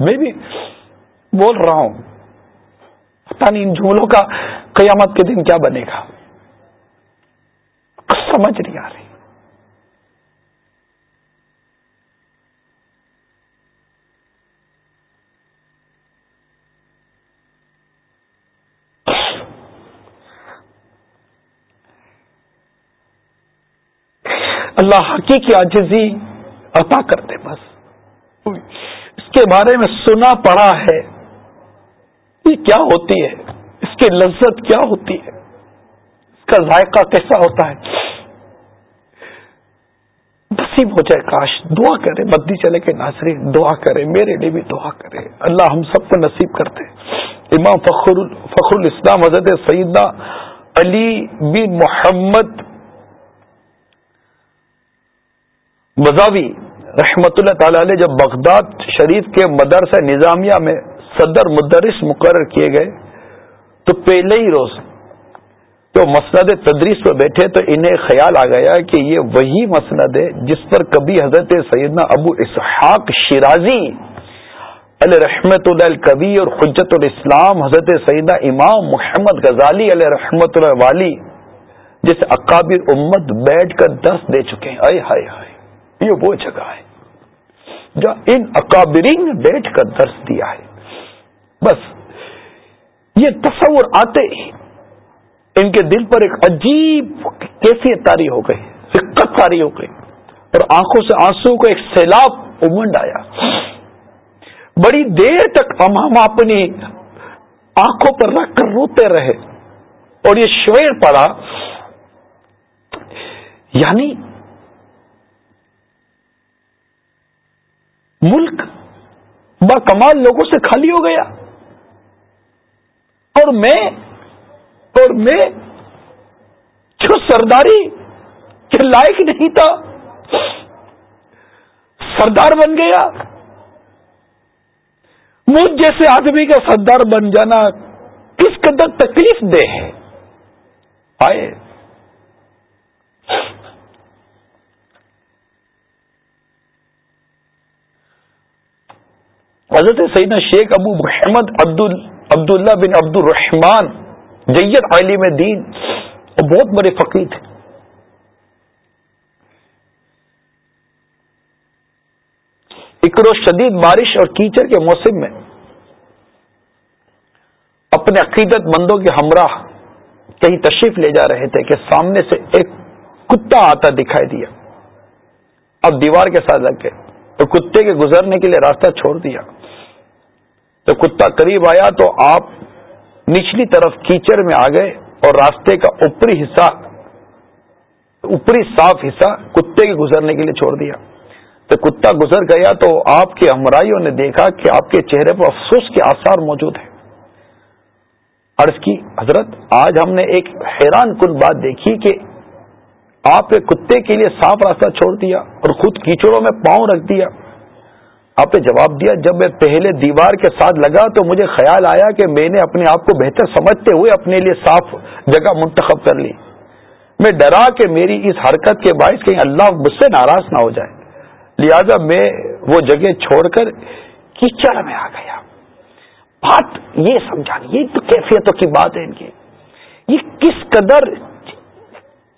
میں بھی بول رہا ہوں، پتہ نہیں ان جملوں کا قیامت کے دن کیا بنے گا۔ سمجھ نہیں آ رہی۔ اللہ حقیقی عاجزی عطا کرتے بس۔ اس کے بارے میں سنا پڑا ہے۔ یہ کیا ہوتی ہے؟ اس کی لذت کیا ہوتی ہے؟ اس کا ذائقہ کیسا ہوتا ہے؟ نصیب ہو جائے، کاش دعا کرے، بدی چلے کے ناظرین، دعا کرے، میرے لیے بھی دعا کرے۔ اللہ ہم سب کو نصیب کرتے امام فخر فخر الاسلام حضرت سیدہ علی بن محمد مزاوی رحمت اللہ تعالی علیہ جب بغداد شریف کے مدرسہ نظامیہ میں صدر مدرس مقرر کیے گئے، تو پہلے ہی روز تو مسند تدریس پہ بیٹھے تو انہیں خیال آ گیا کہ یہ وہی مسند ہے جس پر کبھی حضرت سیدنا ابو اسحاق شیرازی علیہ رحمت اللہ الکبی اور حجت الاسلام حضرت سیدہ امام محمد غزالی علیہ رحمت اللہ والی جس اکابر امت بیٹھ کر دس دے چکے ہیں۔ ہائے ہائے یہ وہ جگہ ہے جو ان اکابرین نے بیٹھ کر درس دیا ہے۔ بس یہ تصور آتے ہی ان کے دل پر ایک عجیب کیفیت تاری ہو گئی فکت تاری ہو گئی اور آنکھوں سے آنسو کا ایک سیلاب امنڈ آیا۔ بڑی دیر تک ہم ہم اپنی آنکھوں پر رکھ کر روتے رہے اور یہ شعر پڑا یعنی ملک با کمال لوگوں سے خالی ہو گیا۔ اور میں اور میں جو سرداری کے لائق نہیں تھا، سردار بن گیا۔ مجھ جیسے آدمی کا سردار بن جانا کس قدر تکلیف دہ ہے۔ آئے۔ حضرت سیدنا شیخ ابو محمد عبد اللہ بن عبد الرحمان جید عالم دین اور بہت بڑے فقیر تھے۔ اکڑو شدید بارش اور کیچڑ کے موسم میں اپنے عقیدت مندوں کے ہمراہ کہیں تشریف لے جا رہے تھے کہ سامنے سے ایک کتا آتا دکھائی دیا۔ اب دیوار کے ساتھ لگ گئے تو کتے کے گزرنے کے لیے راستہ چھوڑ دیا۔ تو کتا قریب آیا تو آپ نچلی طرف کیچڑ میں آ گئے اور راستے کا اوپری حصہ، اوپری صاف حصہ کتے کے گزرنے کے لیے چھوڑ دیا۔ تو کتا گزر گیا تو آپ کے ہمراہیوں نے دیکھا کہ آپ کے چہرے پر افسوس کے آثار موجود ہیں۔ عرض کی، حضرت، آج ہم نے ایک حیران کن بات دیکھی کہ آپ نے کتے کے لیے صاف راستہ چھوڑ دیا اور خود کیچڑوں میں پاؤں رکھ دیا۔ آپ نے جواب دیا، جب میں پہلے دیوار کے ساتھ لگا تو مجھے خیال آیا کہ میں نے اپنے آپ کو بہتر سمجھتے ہوئے اپنے لیے صاف جگہ منتخب کر لی۔ میں ڈرا کہ میری اس حرکت کے باعث کہیں اللہ مجھ سے ناراض نہ ہو جائے۔ لہذا میں وہ جگہ چھوڑ کر کیچڑ میں آ گیا۔ بات یہ سمجھانی یہ تو کیفیتوں کی بات ہے ان کی۔ یہ کس قدر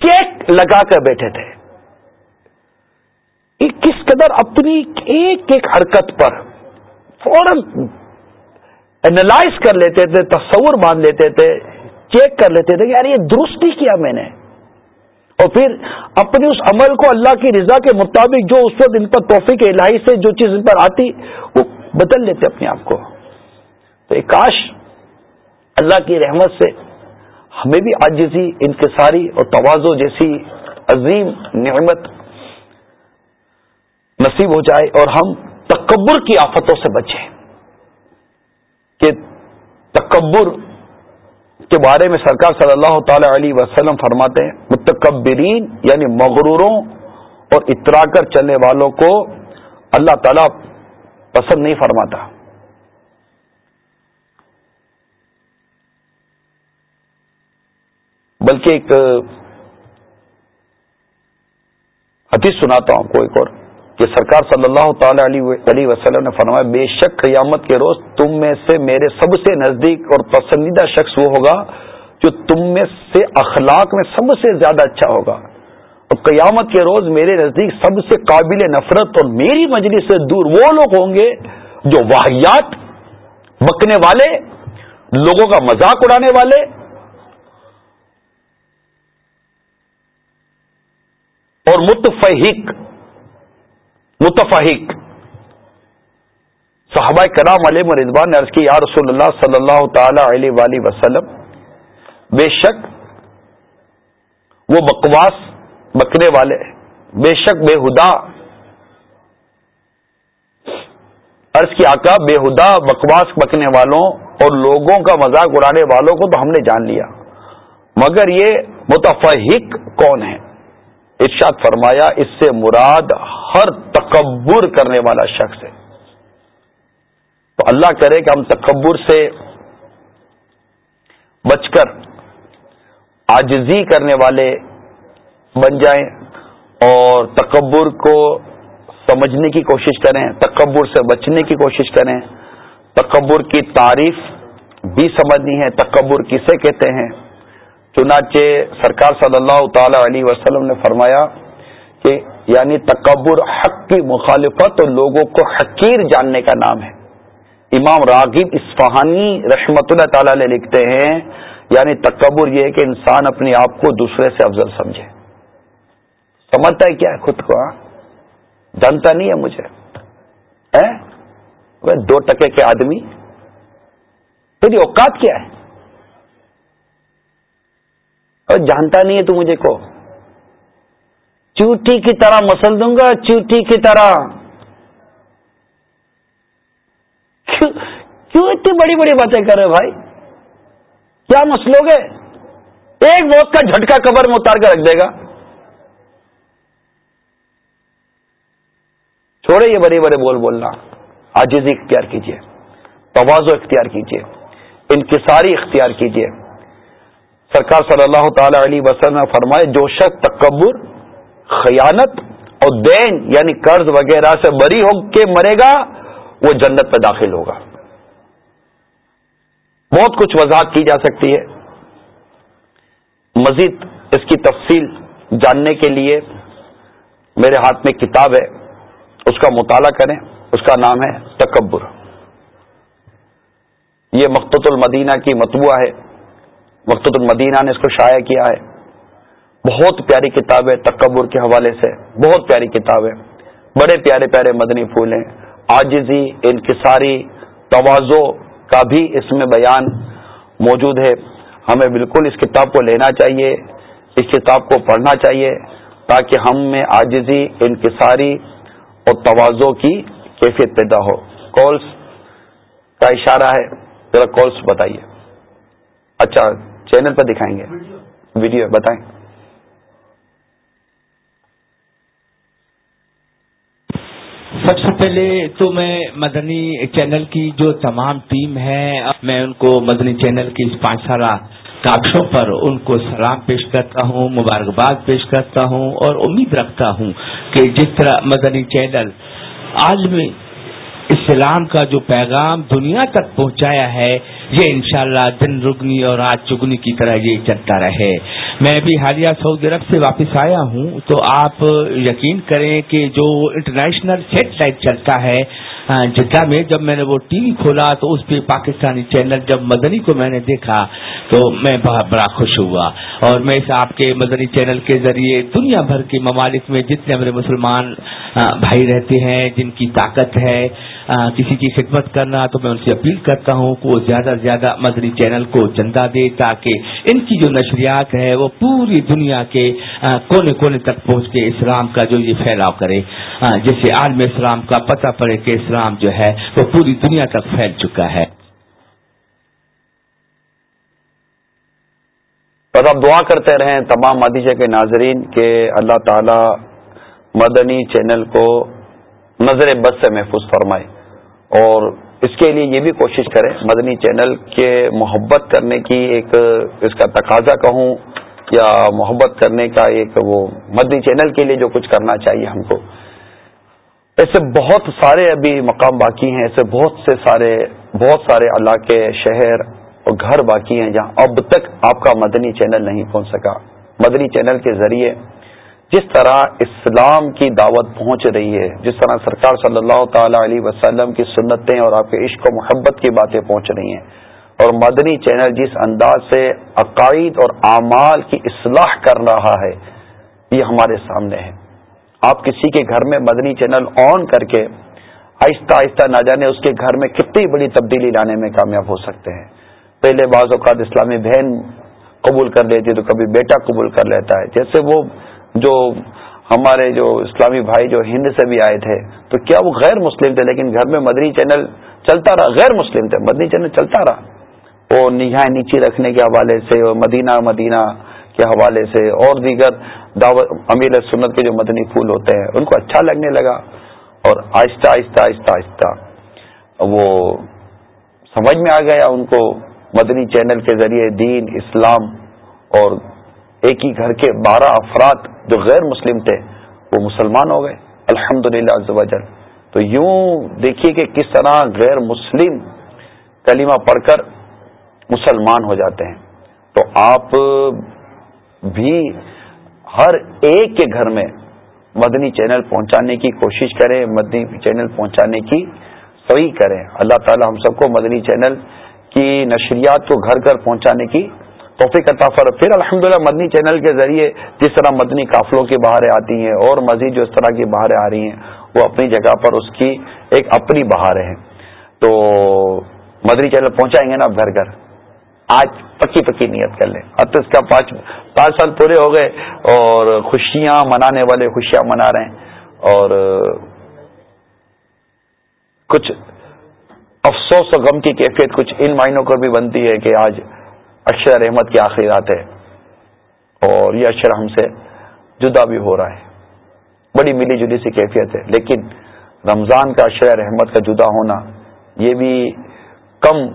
چیک لگا کر بیٹھے تھے؟ کس قدر اپنی ایک ایک حرکت پر فوراً اینالائز کر لیتے تھے، تصور مان لیتے تھے چیک کر لیتے تھے کہ یار یہ درست نہیں کیا میں نے؟ اور پھر اپنی اس عمل کو اللہ کی رضا کے مطابق جو اس وقت ان پر توفیق الہی سے جو چیز ان پر آتی، وہ بدل لیتے اپنے آپ کو۔ تو ایک کاش اللہ کی رحمت سے ہمیں بھی آجزی انکساری اور توازو جیسی عظیم نعمت نصیب ہو جائے اور ہم تکبر کی آفتوں سے بچیں۔ کہ تکبر کے بارے میں سرکار صلی اللہ تعالی علیہ وسلم فرماتے ہیں، متکبرین یعنی مغروروں اور اترا کر چلنے والوں کو اللہ تعالی پسند نہیں فرماتا۔ بلکہ ایک حدیث سناتا ہوں آپ کو ایک اور۔ کہ سرکار صلی اللہ تعالی علیہ وسلم نے فرمایا، بے شک قیامت کے روز تم میں سے میرے سب سے نزدیک اور پسندیدہ شخص وہ ہوگا جو تم میں سے اخلاق میں سب سے زیادہ اچھا ہوگا۔ اور قیامت کے روز میرے نزدیک سب سے قابل نفرت اور میری مجلس سے دور وہ لوگ ہوں گے جو واحیات بکنے والے، لوگوں کا مذاق اڑانے والے۔ اور متفحق متفحق صحابہ کرام علیہ مرضبان نے عرض کی، یا رسول اللہ صلی اللہ تعالی علیہ وآلہ وسلم، بے شک وہ بکواس بکنے والے بے شک بے ہدا۔ عرض کی آقا بے ہدا بکواس بکنے والوں اور لوگوں کا مذاق اڑانے والوں کو تو ہم نے جان لیا۔ مگر یہ متفحق کون ہے ارشاد فرمایا، اس سے مراد ہر تکبر کرنے والا شخص ہے۔ تو اللہ کرے کہ ہم تکبر سے بچ کر آجزی کرنے والے بن جائیں اور تکبر کو سمجھنے کی کوشش کریں، تکبر سے بچنے کی کوشش کریں۔ تکبر کی تعریف بھی سمجھنی ہے، تکبر کسے کہتے ہیں؟ چنانچہ سرکار صلی اللہ تعالی علیہ وسلم نے فرمایا کہ یعنی تکبر حق کی مخالفت اور لوگوں کو حقیر جاننے کا نام ہے۔ امام راغب اسفہانی رحمت اللہ تعالی علیہ لکھتے ہیں یعنی تکبر یہ ہے کہ انسان اپنے آپ کو دوسرے سے افضل سمجھے۔ سمجھتا ہے کیا ہے خود کو؟ ہاں؟ جانتا نہیں ہے مجھے۔ دو ٹکے کے آدمی۔ تیری اوقات کیا ہے؟ اور جانتا نہیں ہے تو مجھے کو چوٹی کی طرح مسل دوں گا، چوٹی کی طرح۔ کیوں اتنی بڑی بڑی باتیں کر رہے بھائی؟ کیا مسلو گے ایک موت کا جھٹکا قبر میں اتار کر رکھ دے گا۔ چھوڑے یہ بڑے بڑے بول بولنا۔ آجزی اختیار کیجیے توازو اختیار کیجیے انکساری اختیار کیجیے سرکار صلی اللہ تعالی علیہ وسلم فرمائے جو شخص تکبر، خیانت اور دین یعنی قرض وغیرہ سے بری ہو کے مرے گا، وہ جنت پہ داخل ہوگا۔ بہت کچھ وضاحت کی جا سکتی ہے۔ مزید اس کی تفصیل جاننے کے لیے میرے ہاتھ میں کتاب ہے۔ اس کا مطالعہ کریں۔ اس کا نام ہے تکبر۔ یہ مقت المدینہ کی متبوعہ ہے۔ مقت المدینہ نے اس کو شائع کیا ہے۔ بہت پیاری کتاب ہے تکبر کے حوالے سے، بہت پیاری کتاب ہے۔ بڑے پیارے پیارے مدنی پھول ہیں۔ آجزی انکساری، توازو کا بھی اس میں بیان موجود ہے۔ ہمیں بالکل اس کتاب کو لینا چاہیے، اس کتاب کو پڑھنا چاہیے تاکہ ہم میں آجزی انکساری اور توازو کی کیفیت پیدا ہو۔ کالس کا اشارہ ہے، ذرا کالس بتائیے۔ اچھا چینل پر دکھائیں گے۔ ویڈیو بتائیں۔ سب سے پہلے تو میں مدنی چینل کی جو تمام ٹیم ہے میں ان کو مدنی چینل کی اس پانچ سالہ کاکشوں پر ان کو سلام پیش کرتا ہوں، مبارکباد پیش کرتا ہوں اور امید رکھتا ہوں کہ جس طرح مدنی چینل عالمی اسلام کا جو پیغام دنیا تک پہنچایا ہے یہ انشاءاللہ دن رگنی اور رات چگنی کی طرح یہ چلتا رہے۔ میں بھی حالیہ سعودی عرب سے واپس آیا ہوں، تو آپ یقین کریں کہ جو انٹرنیشنل سیٹ لائٹ چلتا ہے جدہ میں جب میں نے وہ ٹی وی کھولا، تو اس پہ پاکستانی چینل جب مدنی کو میں نے دیکھا، تو میں بڑا خوش ہوا۔ اور میں اس آپ کے مدنی چینل کے ذریعے دنیا بھر کے ممالک میں جتنے ہمارے مسلمان بھائی رہتے ہیں، جن کی طاقت ہے کسی کی خدمت کرنا تو میں ان سے اپیل کرتا ہوں کہ وہ زیادہ سے زیادہ مدنی چینل کو چندہ دے تاکہ ان کی جو نشریات ہے وہ پوری دنیا کے کونے کونے تک پہنچ کے اسلام کا جو یہ پھیلاؤ کرے۔ جس سے عالم اسلام کا پتہ پڑے کہ اسلام جو ہے وہ پوری دنیا تک پھیل چکا ہے۔ بس آپ دعا کرتے رہیں تمام مادیشہ کے ناظرین کہ اللہ تعالی مدنی چینل کو نظر بد سے محفوظ فرمائے۔ اور اس کے لیے یہ بھی کوشش کریں مدنی چینل کے محبت کرنے کی ایک اس کا تقاضا کہوں یا محبت کرنے کا ایک وہ مدنی چینل کے لیے جو کچھ کرنا چاہیے ہم کو۔ ایسے بہت سارے ابھی مقام باقی ہیں، ایسے بہت سے سارے، بہت سارے علاقے، شہر اور گھر باقی ہیں جہاں اب تک آپ کا مدنی چینل نہیں پہنچ سکا۔ مدنی چینل کے ذریعے جس طرح اسلام کی دعوت پہنچ رہی ہے، جس طرح سرکار صلی اللہ تعالی علیہ وسلم کی سنتیں اور آپ کے عشق و محبت کی باتیں پہنچ رہی ہیں۔ اور مدنی چینل جس انداز سے عقائد اور اعمال کی اصلاح کر رہا ہے، یہ ہمارے سامنے ہے۔ آپ کسی کے گھر میں مدنی چینل آن کر کے آہستہ آہستہ نہ جانے اس کے گھر میں کتنی بڑی تبدیلی لانے میں کامیاب ہو سکتے ہیں۔ پہلے بعض اوقات اسلامی بہن قبول کر لیتی تو کبھی بیٹا قبول کر لیتا ہے۔ جیسے وہ جو ہمارے جو اسلامی بھائی جو ہند سے بھی آئے تھے، تو کیا وہ غیر مسلم تھے؟ لیکن گھر میں مدنی چینل چلتا رہا، غیر مسلم تھے، مدنی چینل چلتا رہا۔ وہ نگاہیں نیچی رکھنے کے حوالے سے مدینہ مدینہ کے حوالے سے، اور دیگر دعوت امیر سنت کے جو مدنی پھول ہوتے ہیں، ان کو اچھا لگنے لگا۔ اور آہستہ آہستہ آہستہ آہستہ وہ سمجھ میں آ گیا ان کو مدنی چینل کے ذریعے دین، اسلام اور ایک ہی گھر کے بارہ افراد جو غیر مسلم تھے، وہ مسلمان ہو گئے۔ الحمد للہ تو یوں دیکھیے کہ کس طرح غیر مسلم کلمہ پڑھ کر مسلمان ہو جاتے ہیں۔ تو آپ بھی ہر ایک کے گھر میں مدنی چینل پہنچانے کی کوشش کریں، مدنی چینل پہنچانے کی صحیح کریں۔ اللہ تعالی ہم سب کو مدنی چینل کی نشریات کو گھر گھر پہنچانے کی توفیق عطا فر پھر الحمدللہ مدنی چینل کے ذریعے جس طرح مدنی قافلوں کی بہاریں آتی ہیں اور مزید جو اس طرح کی بہاریں آ رہی ہیں، وہ اپنی جگہ پر اس کی ایک اپنی بہاریں ہیں۔ تو مدنی چینل پہنچائیں گے نا گھر گھر۔ آج پکی پکی نیت کر لیں۔ اب تو اس کا پانچ پانچ سال پورے ہو گئے اور خوشیاں منانے والے خوشیاں منا رہے ہیں۔ اور کچھ افسوس و غم کی کیفیت کچھ ان معنوں کو بھی بنتی ہے کہ آج اشر احمد کی آخری رات ہے اور یہ اشر ہم سے جدا بھی ہو رہا ہے۔ بڑی ملی جلی سی کیفیت ہے، لیکن رمضان کا اشر احمد کا جدا ہونا یہ بھی کم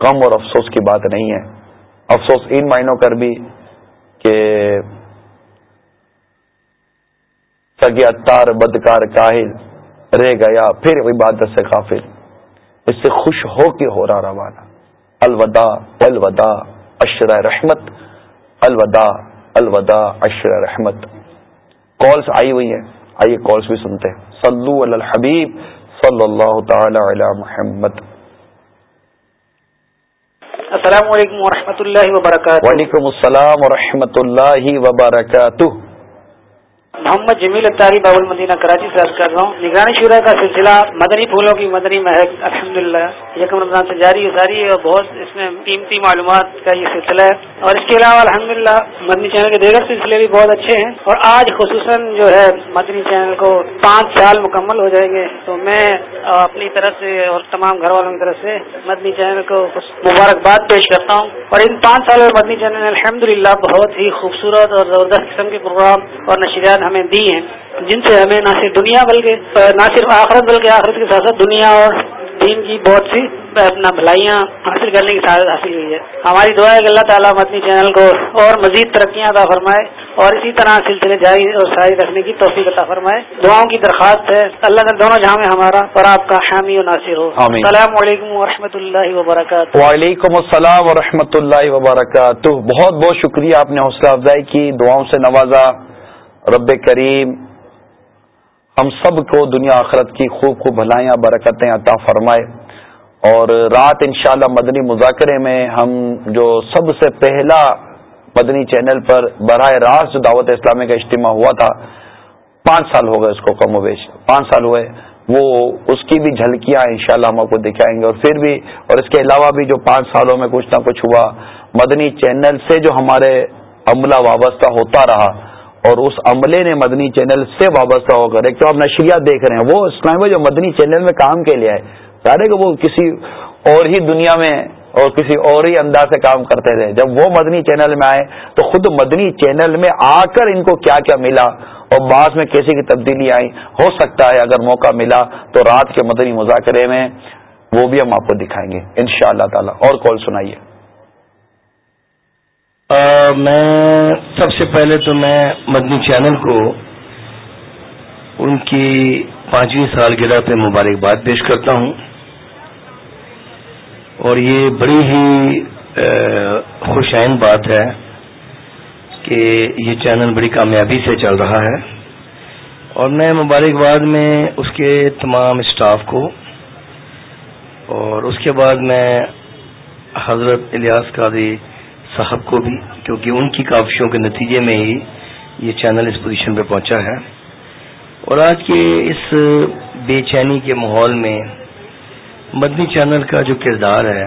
کم اور افسوس کی بات نہیں ہے۔ افسوس ان معنوں کر بھی کہ سگے اتار بدکار، کاہل رہ گیا، پھر عبادت سے قافل اس سے خوش ہو کے ہو رہا روانہ۔ الوداع الوداع اشر رحمت الوداع الوداع اشر رحمت۔ کالس آئی ہوئی ہیں آئیے کالس بھی سنتے ہیں۔ صلو علی الحبیب صلی اللہ تعالی علی محمد۔ السلام علیکم ورحمۃ اللہ وبرکاتہ۔ وعلیکم السلام ورحمۃ اللہ وبرکاتہ۔ محمد جمیل اتاری بابل مدینہ کراچی سے عرض کر رہا ہوں، نگرانی شورا کا سلسلہ مدنی پھولوں کی مدنی مہک الحمد للہ یکم رمضان سے جاری ساری ہے اور بہت اس میں قیمتی معلومات کا یہ سلسلہ ہے۔ اور اس کے علاوہ الحمد للہ مدنی چینل کے دیگر سلسلے بھی بہت اچھے ہیں۔ اور آج خصوصاً جو ہے، مدنی چینل کو پانچ سال مکمل ہو جائیں گے، تو میں اپنی طرف سے اور تمام گھر والوں کی طرف سے مدنی چینل کو مبارکباد پیش کرتا ہوں۔ اور ان پانچ سالوں میں مدنی چینل الحمد للہ بہت ہی خوبصورت اور زبردست قسم کے پروگرام اور نشریات ہمیں دی ہیں جن سے ہمیں نہ صرف دنیا بلکہ نہ صرف آخرت بلکہ آخرت کے ساتھ ساتھ دنیا اور دین کی بہت سی اپنا بھلائیاں حاصل کرنے کی سعادت حاصل ہوئی ہے۔ ہماری دعا ہے کہ اللہ تعالیٰ مدنی چینل کو اور مزید ترقیاں عطا فرمائے اور اسی طرح سلسلے جاری اور ساری رکھنے کی توفیق عطا فرمائے۔ دعاؤں کی درخواست ہے اللہ دونوں جہاں میں ہمارا اور آپ کا حامی و ناصر ہو۔ السلام علیکم و اللہ وبرکاتہ۔ وعلیکم السلام و اللہ وبرکاتہ۔ بہت بہت شکریہ آپ نے حوصلہ افزائی کی دعاؤں سے نوازا۔ رب کریم، ہم سب کو دنیا آخرت کی خوب خوب بھلائیاں، برکتیں عطا فرمائے۔ اور رات انشاءاللہ مدنی مذاکرے میں ہم جو سب سے پہلا مدنی چینل پر براہ راست جو دعوت اسلامی کا اجتماع ہوا تھا، پانچ سال ہو گئے اس کو کم و بیش، پانچ سال ہوئے۔ وہ اس کی بھی جھلکیاں انشاءاللہ ہم آپ کو دکھائیں گے۔ اور پھر بھی، اور اس کے علاوہ بھی جو پانچ سالوں میں کچھ نہ کچھ ہوا، مدنی چینل سے جو ہمارے عملہ وابستہ ہوتا رہا اور اس عملے نے مدنی چینل سے وابستہ ہو کر ایک تو آپ نشریات دیکھ رہے ہیں، وہ اسلام جو مدنی چینل میں کام کے لیے آئے۔ سارے کہ وہ کسی اور ہی دنیا میں اور کسی اور ہی انداز سے کام کرتے تھے۔ جب وہ مدنی چینل میں آئے تو خود مدنی چینل میں آ کر ان کو کیا کیا ملا؟ اور بعض میں کیسی کی تبدیلی آئی؟ ہو سکتا ہے اگر موقع ملا تو رات کے مدنی مذاکرے میں وہ بھی ہم آپ کو دکھائیں گے ان شاء اللہ تعالی۔ اور کال سنائیے۔ میں سب سے پہلے تو میں مدنی چینل کو ان کی پانچویں سالگرہ پہ مبارکباد پیش کرتا ہوں۔ اور یہ بڑی ہی خوشائن بات ہے کہ یہ چینل بڑی کامیابی سے چل رہا ہے۔ اور میں مبارکباد میں اس کے تمام اسٹاف کو، اور اس کے بعد میں حضرت الیاس قادری صاحب کو بھی، کیونکہ ان کی کاوشوں کے نتیجے میں ہی یہ چینل اس پوزیشن پہ پہنچا ہے۔ اور آج کے اس بے چینی کے ماحول میں مدنی چینل کا جو کردار ہے،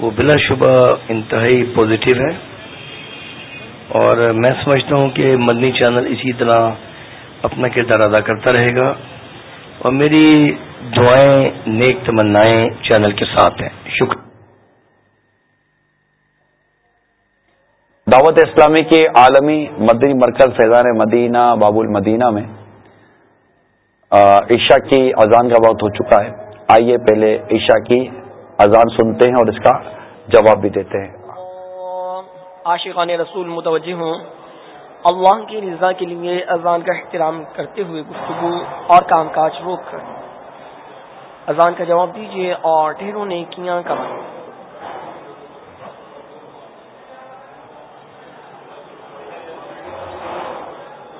وہ بلا شبہ انتہائی پازیٹو ہے۔ اور میں سمجھتا ہوں کہ مدنی چینل اسی طرح اپنا کردار ادا کرتا رہے گا۔ اور میری دعائیں، نیک تمنائیں چینل کے ساتھ ہیں۔ شکریہ۔ دعوت اسلامی کے عالمی مدنی مرکز فیضان مدینہ باب المدینہ میں عشاء کی اذان کا وقت ہو چکا ہے۔ آئیے پہلے عشاء کی اذان سنتے ہیں اور اس کا جواب بھی دیتے ہیں۔ عاشقان رسول متوجہ ہوں۔ اللہ کی رضا کے لیے اذان کا احترام کرتے ہوئے گفتگو اور کام کاج روک کر۔ اذان کا جواب دیجیے اور ڈھیروں نے کیاں کمائیں۔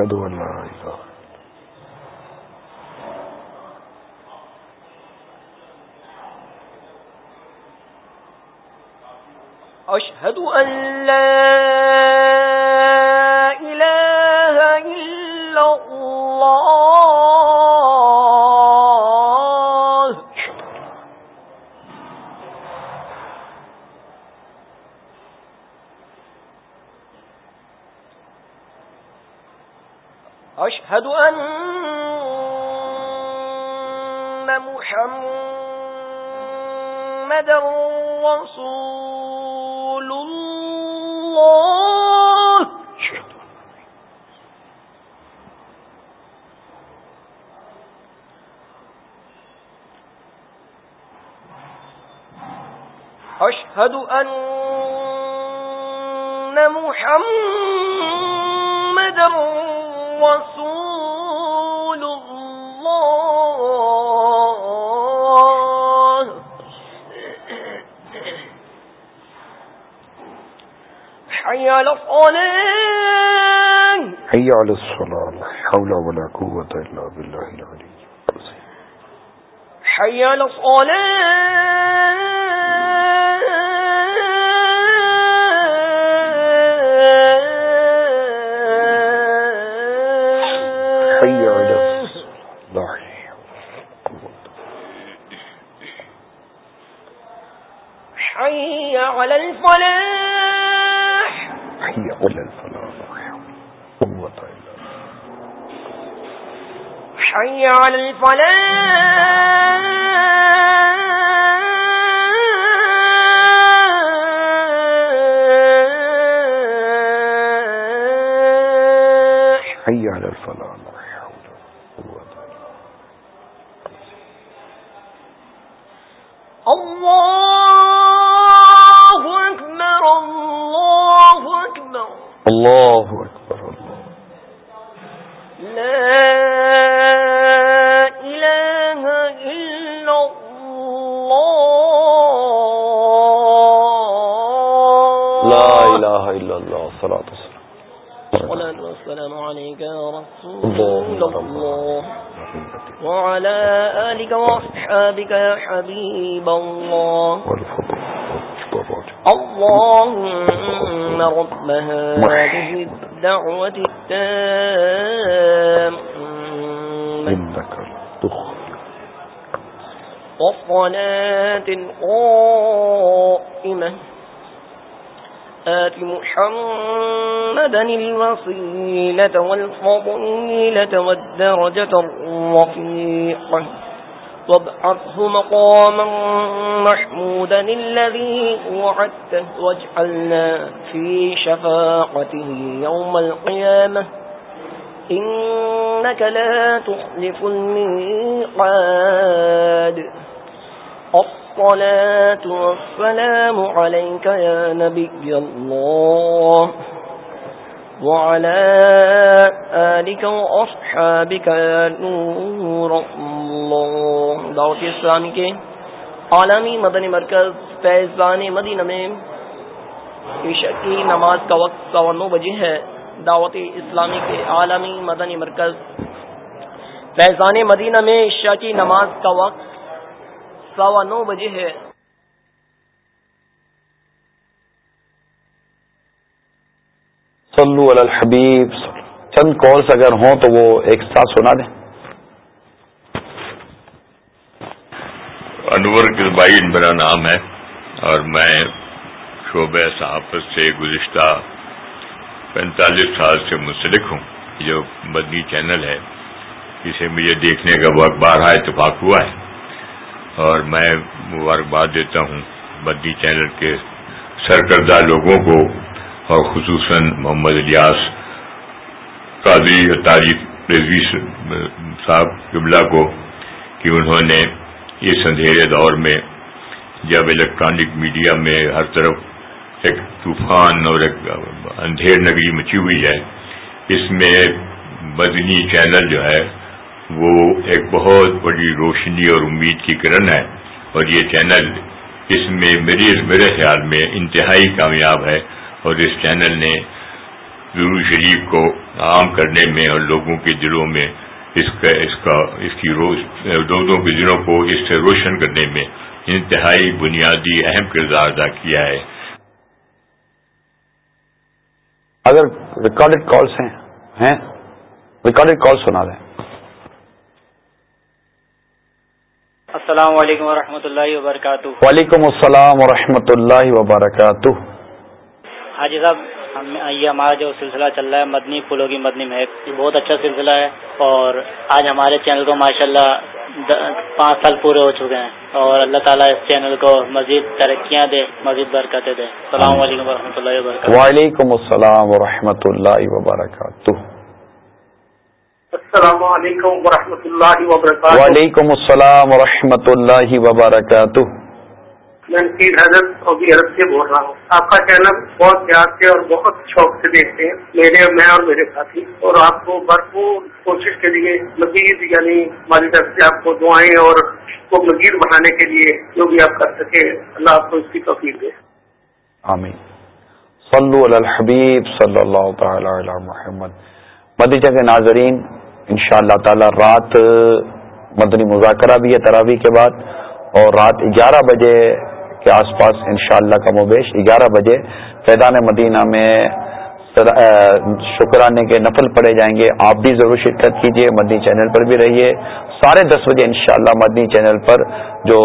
الله. أشهد أن لا لا حي على الصلاة حي على الفلاح. لا حول قوة الله الله أكبر الله محمدا الوصيلة والفضيلة والدرجة الرفيقة وابعثه مقاما محمودا الذي وعدته واجعلنا في شفاقته يوم القيامة. إنك لا تخلف الميقاد الصلاة والسلام عليك يا نبي الله وعلى آلك وأصحابك يا نور الله. دعوت اسلامی کے عالمی مدنی مرکز فیضان مدینہ میں عشاء کی نماز کا وقت سوا نو بجے ہے۔ دعوت اسلامی کے عالمی مدنی مرکز فیضان مدینہ میں عشاء کی نماز کا وقت سوا نو بجے ہے۔ صلو علی الحبیب۔ چند کالس اگر ہوں تو وہ ایک ساتھ سنا دیں۔ انور قربائی میرا نام ہے اور میں شعبہ صحافت سے گزشتہ پینتالیس سال سے منسلک ہوں۔ جو مدنی چینل ہے۔ جسے مجھے دیکھنے کا وقت بارہ اتفاق ہوا ہے۔ اور میں مبارکباد دیتا ہوں مدنی چینل کے سرکردہ لوگوں کو اور خصوصاً محمد الیاس قاضی تاریخ رضوی صاحب قبلہ کو کہ انہوں نے اس اندھیرے دور میں جب الیکٹرانک میڈیا میں ہر طرف ایک طوفان اور ایک اندھیر نگری مچی ہوئی ہے، اس میں مدنی چینل جو ہے وہ ایک بہت بڑی روشنی اور امید کی کرن ہے اور یہ چینل اس میں میری میرے خیال میں انتہائی کامیاب ہے اور اس چینل نے ضرور شریف کو عام کرنے میں اور لوگوں کے دلوں میں اس کا اس کا اس کی روز کے دلوں کو اس سے روشن کرنے میں انتہائی بنیادی اہم کردار ادا کیا ہے۔ اگر ریکارڈڈ کالس ہیں ریکارڈڈ کال سنا دیں۔ السلام علیکم ورحمۃ اللہ وبرکاتہ۔ وعلیکم السلام ورحمۃ اللہ وبرکاتہ۔ حاجی صاحب یہ ہمارا جو سلسلہ چل رہا ہے مدنی پھولوں کی مدنی مہک یہ بہت اچھا سلسلہ ہے اور آج ہمارے چینل کو ماشاءاللہ پانچ سال پورے ہو چکے ہیں اور اللہ تعالیٰ اس چینل کو مزید ترقیاں دے مزید برکتیں دے۔ السلام علیکم و رحمۃ اللہ وبرکاتہ۔ وعلیکم السلام ورحمۃ اللہ وبرکاتہ۔ السلام علیکم ورحمۃ اللہ وبرکاتہ وعلیکم السلام ورحمۃ اللہ وبرکاتہ میں انقید حضرت سعودی عرب سے بول رہا ہوں. آپ کا چینل بہت پیار سے اور بہت شوق سے دیکھتے ہیں. میرے میں اور میرے ساتھی. اور آپ کو بھرپور کوشش کے لیے مزید یعنی ہماری طرف سے آپ کو دعائیں اور کو مزید بڑھانے کے لیے جو بھی آپ کر سکے اللہ آپ کو اس کی توفیق دے. آمین. صلو علی الحبیب صلی اللہ تعالی علی محمد. مدیجہ کے ناظرین ان شاء اللہ تعالی رات، مدنی مذاکرہ بھی ہے تراوی کے بعد، اور رات گیارہ بجے کے آس پاس ان شاء اللہ کا مبیش، گیارہ بجے فیضان مدینہ میں شکرانے کے نفل پڑے جائیں گے۔ آپ بھی ضرور شرکت کیجیے مدنی چینل پر بھی رہیے۔ ساڑھے دس بجے انشاءاللہ مدنی چینل پر جو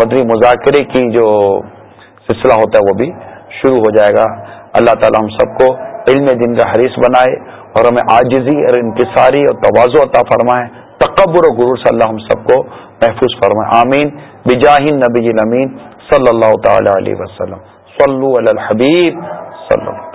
مدنی مذاکرے کی جو سلسلہ ہوتا ہے، وہ بھی شروع ہو جائے گا۔ اللہ تعالی ہم سب کو علم دن کا حریث بنائے۔ اور ہمیں آجزی اور انتصاری اور توازو عطا فرمائے، تکبر و غرور صلی اللہ ہم سب کو محفوظ فرمائے، آمین۔ بجاہین نبی امین صلی اللہ تعالی علیہ وسلم۔ صلو علی الحبیب صلی اللہ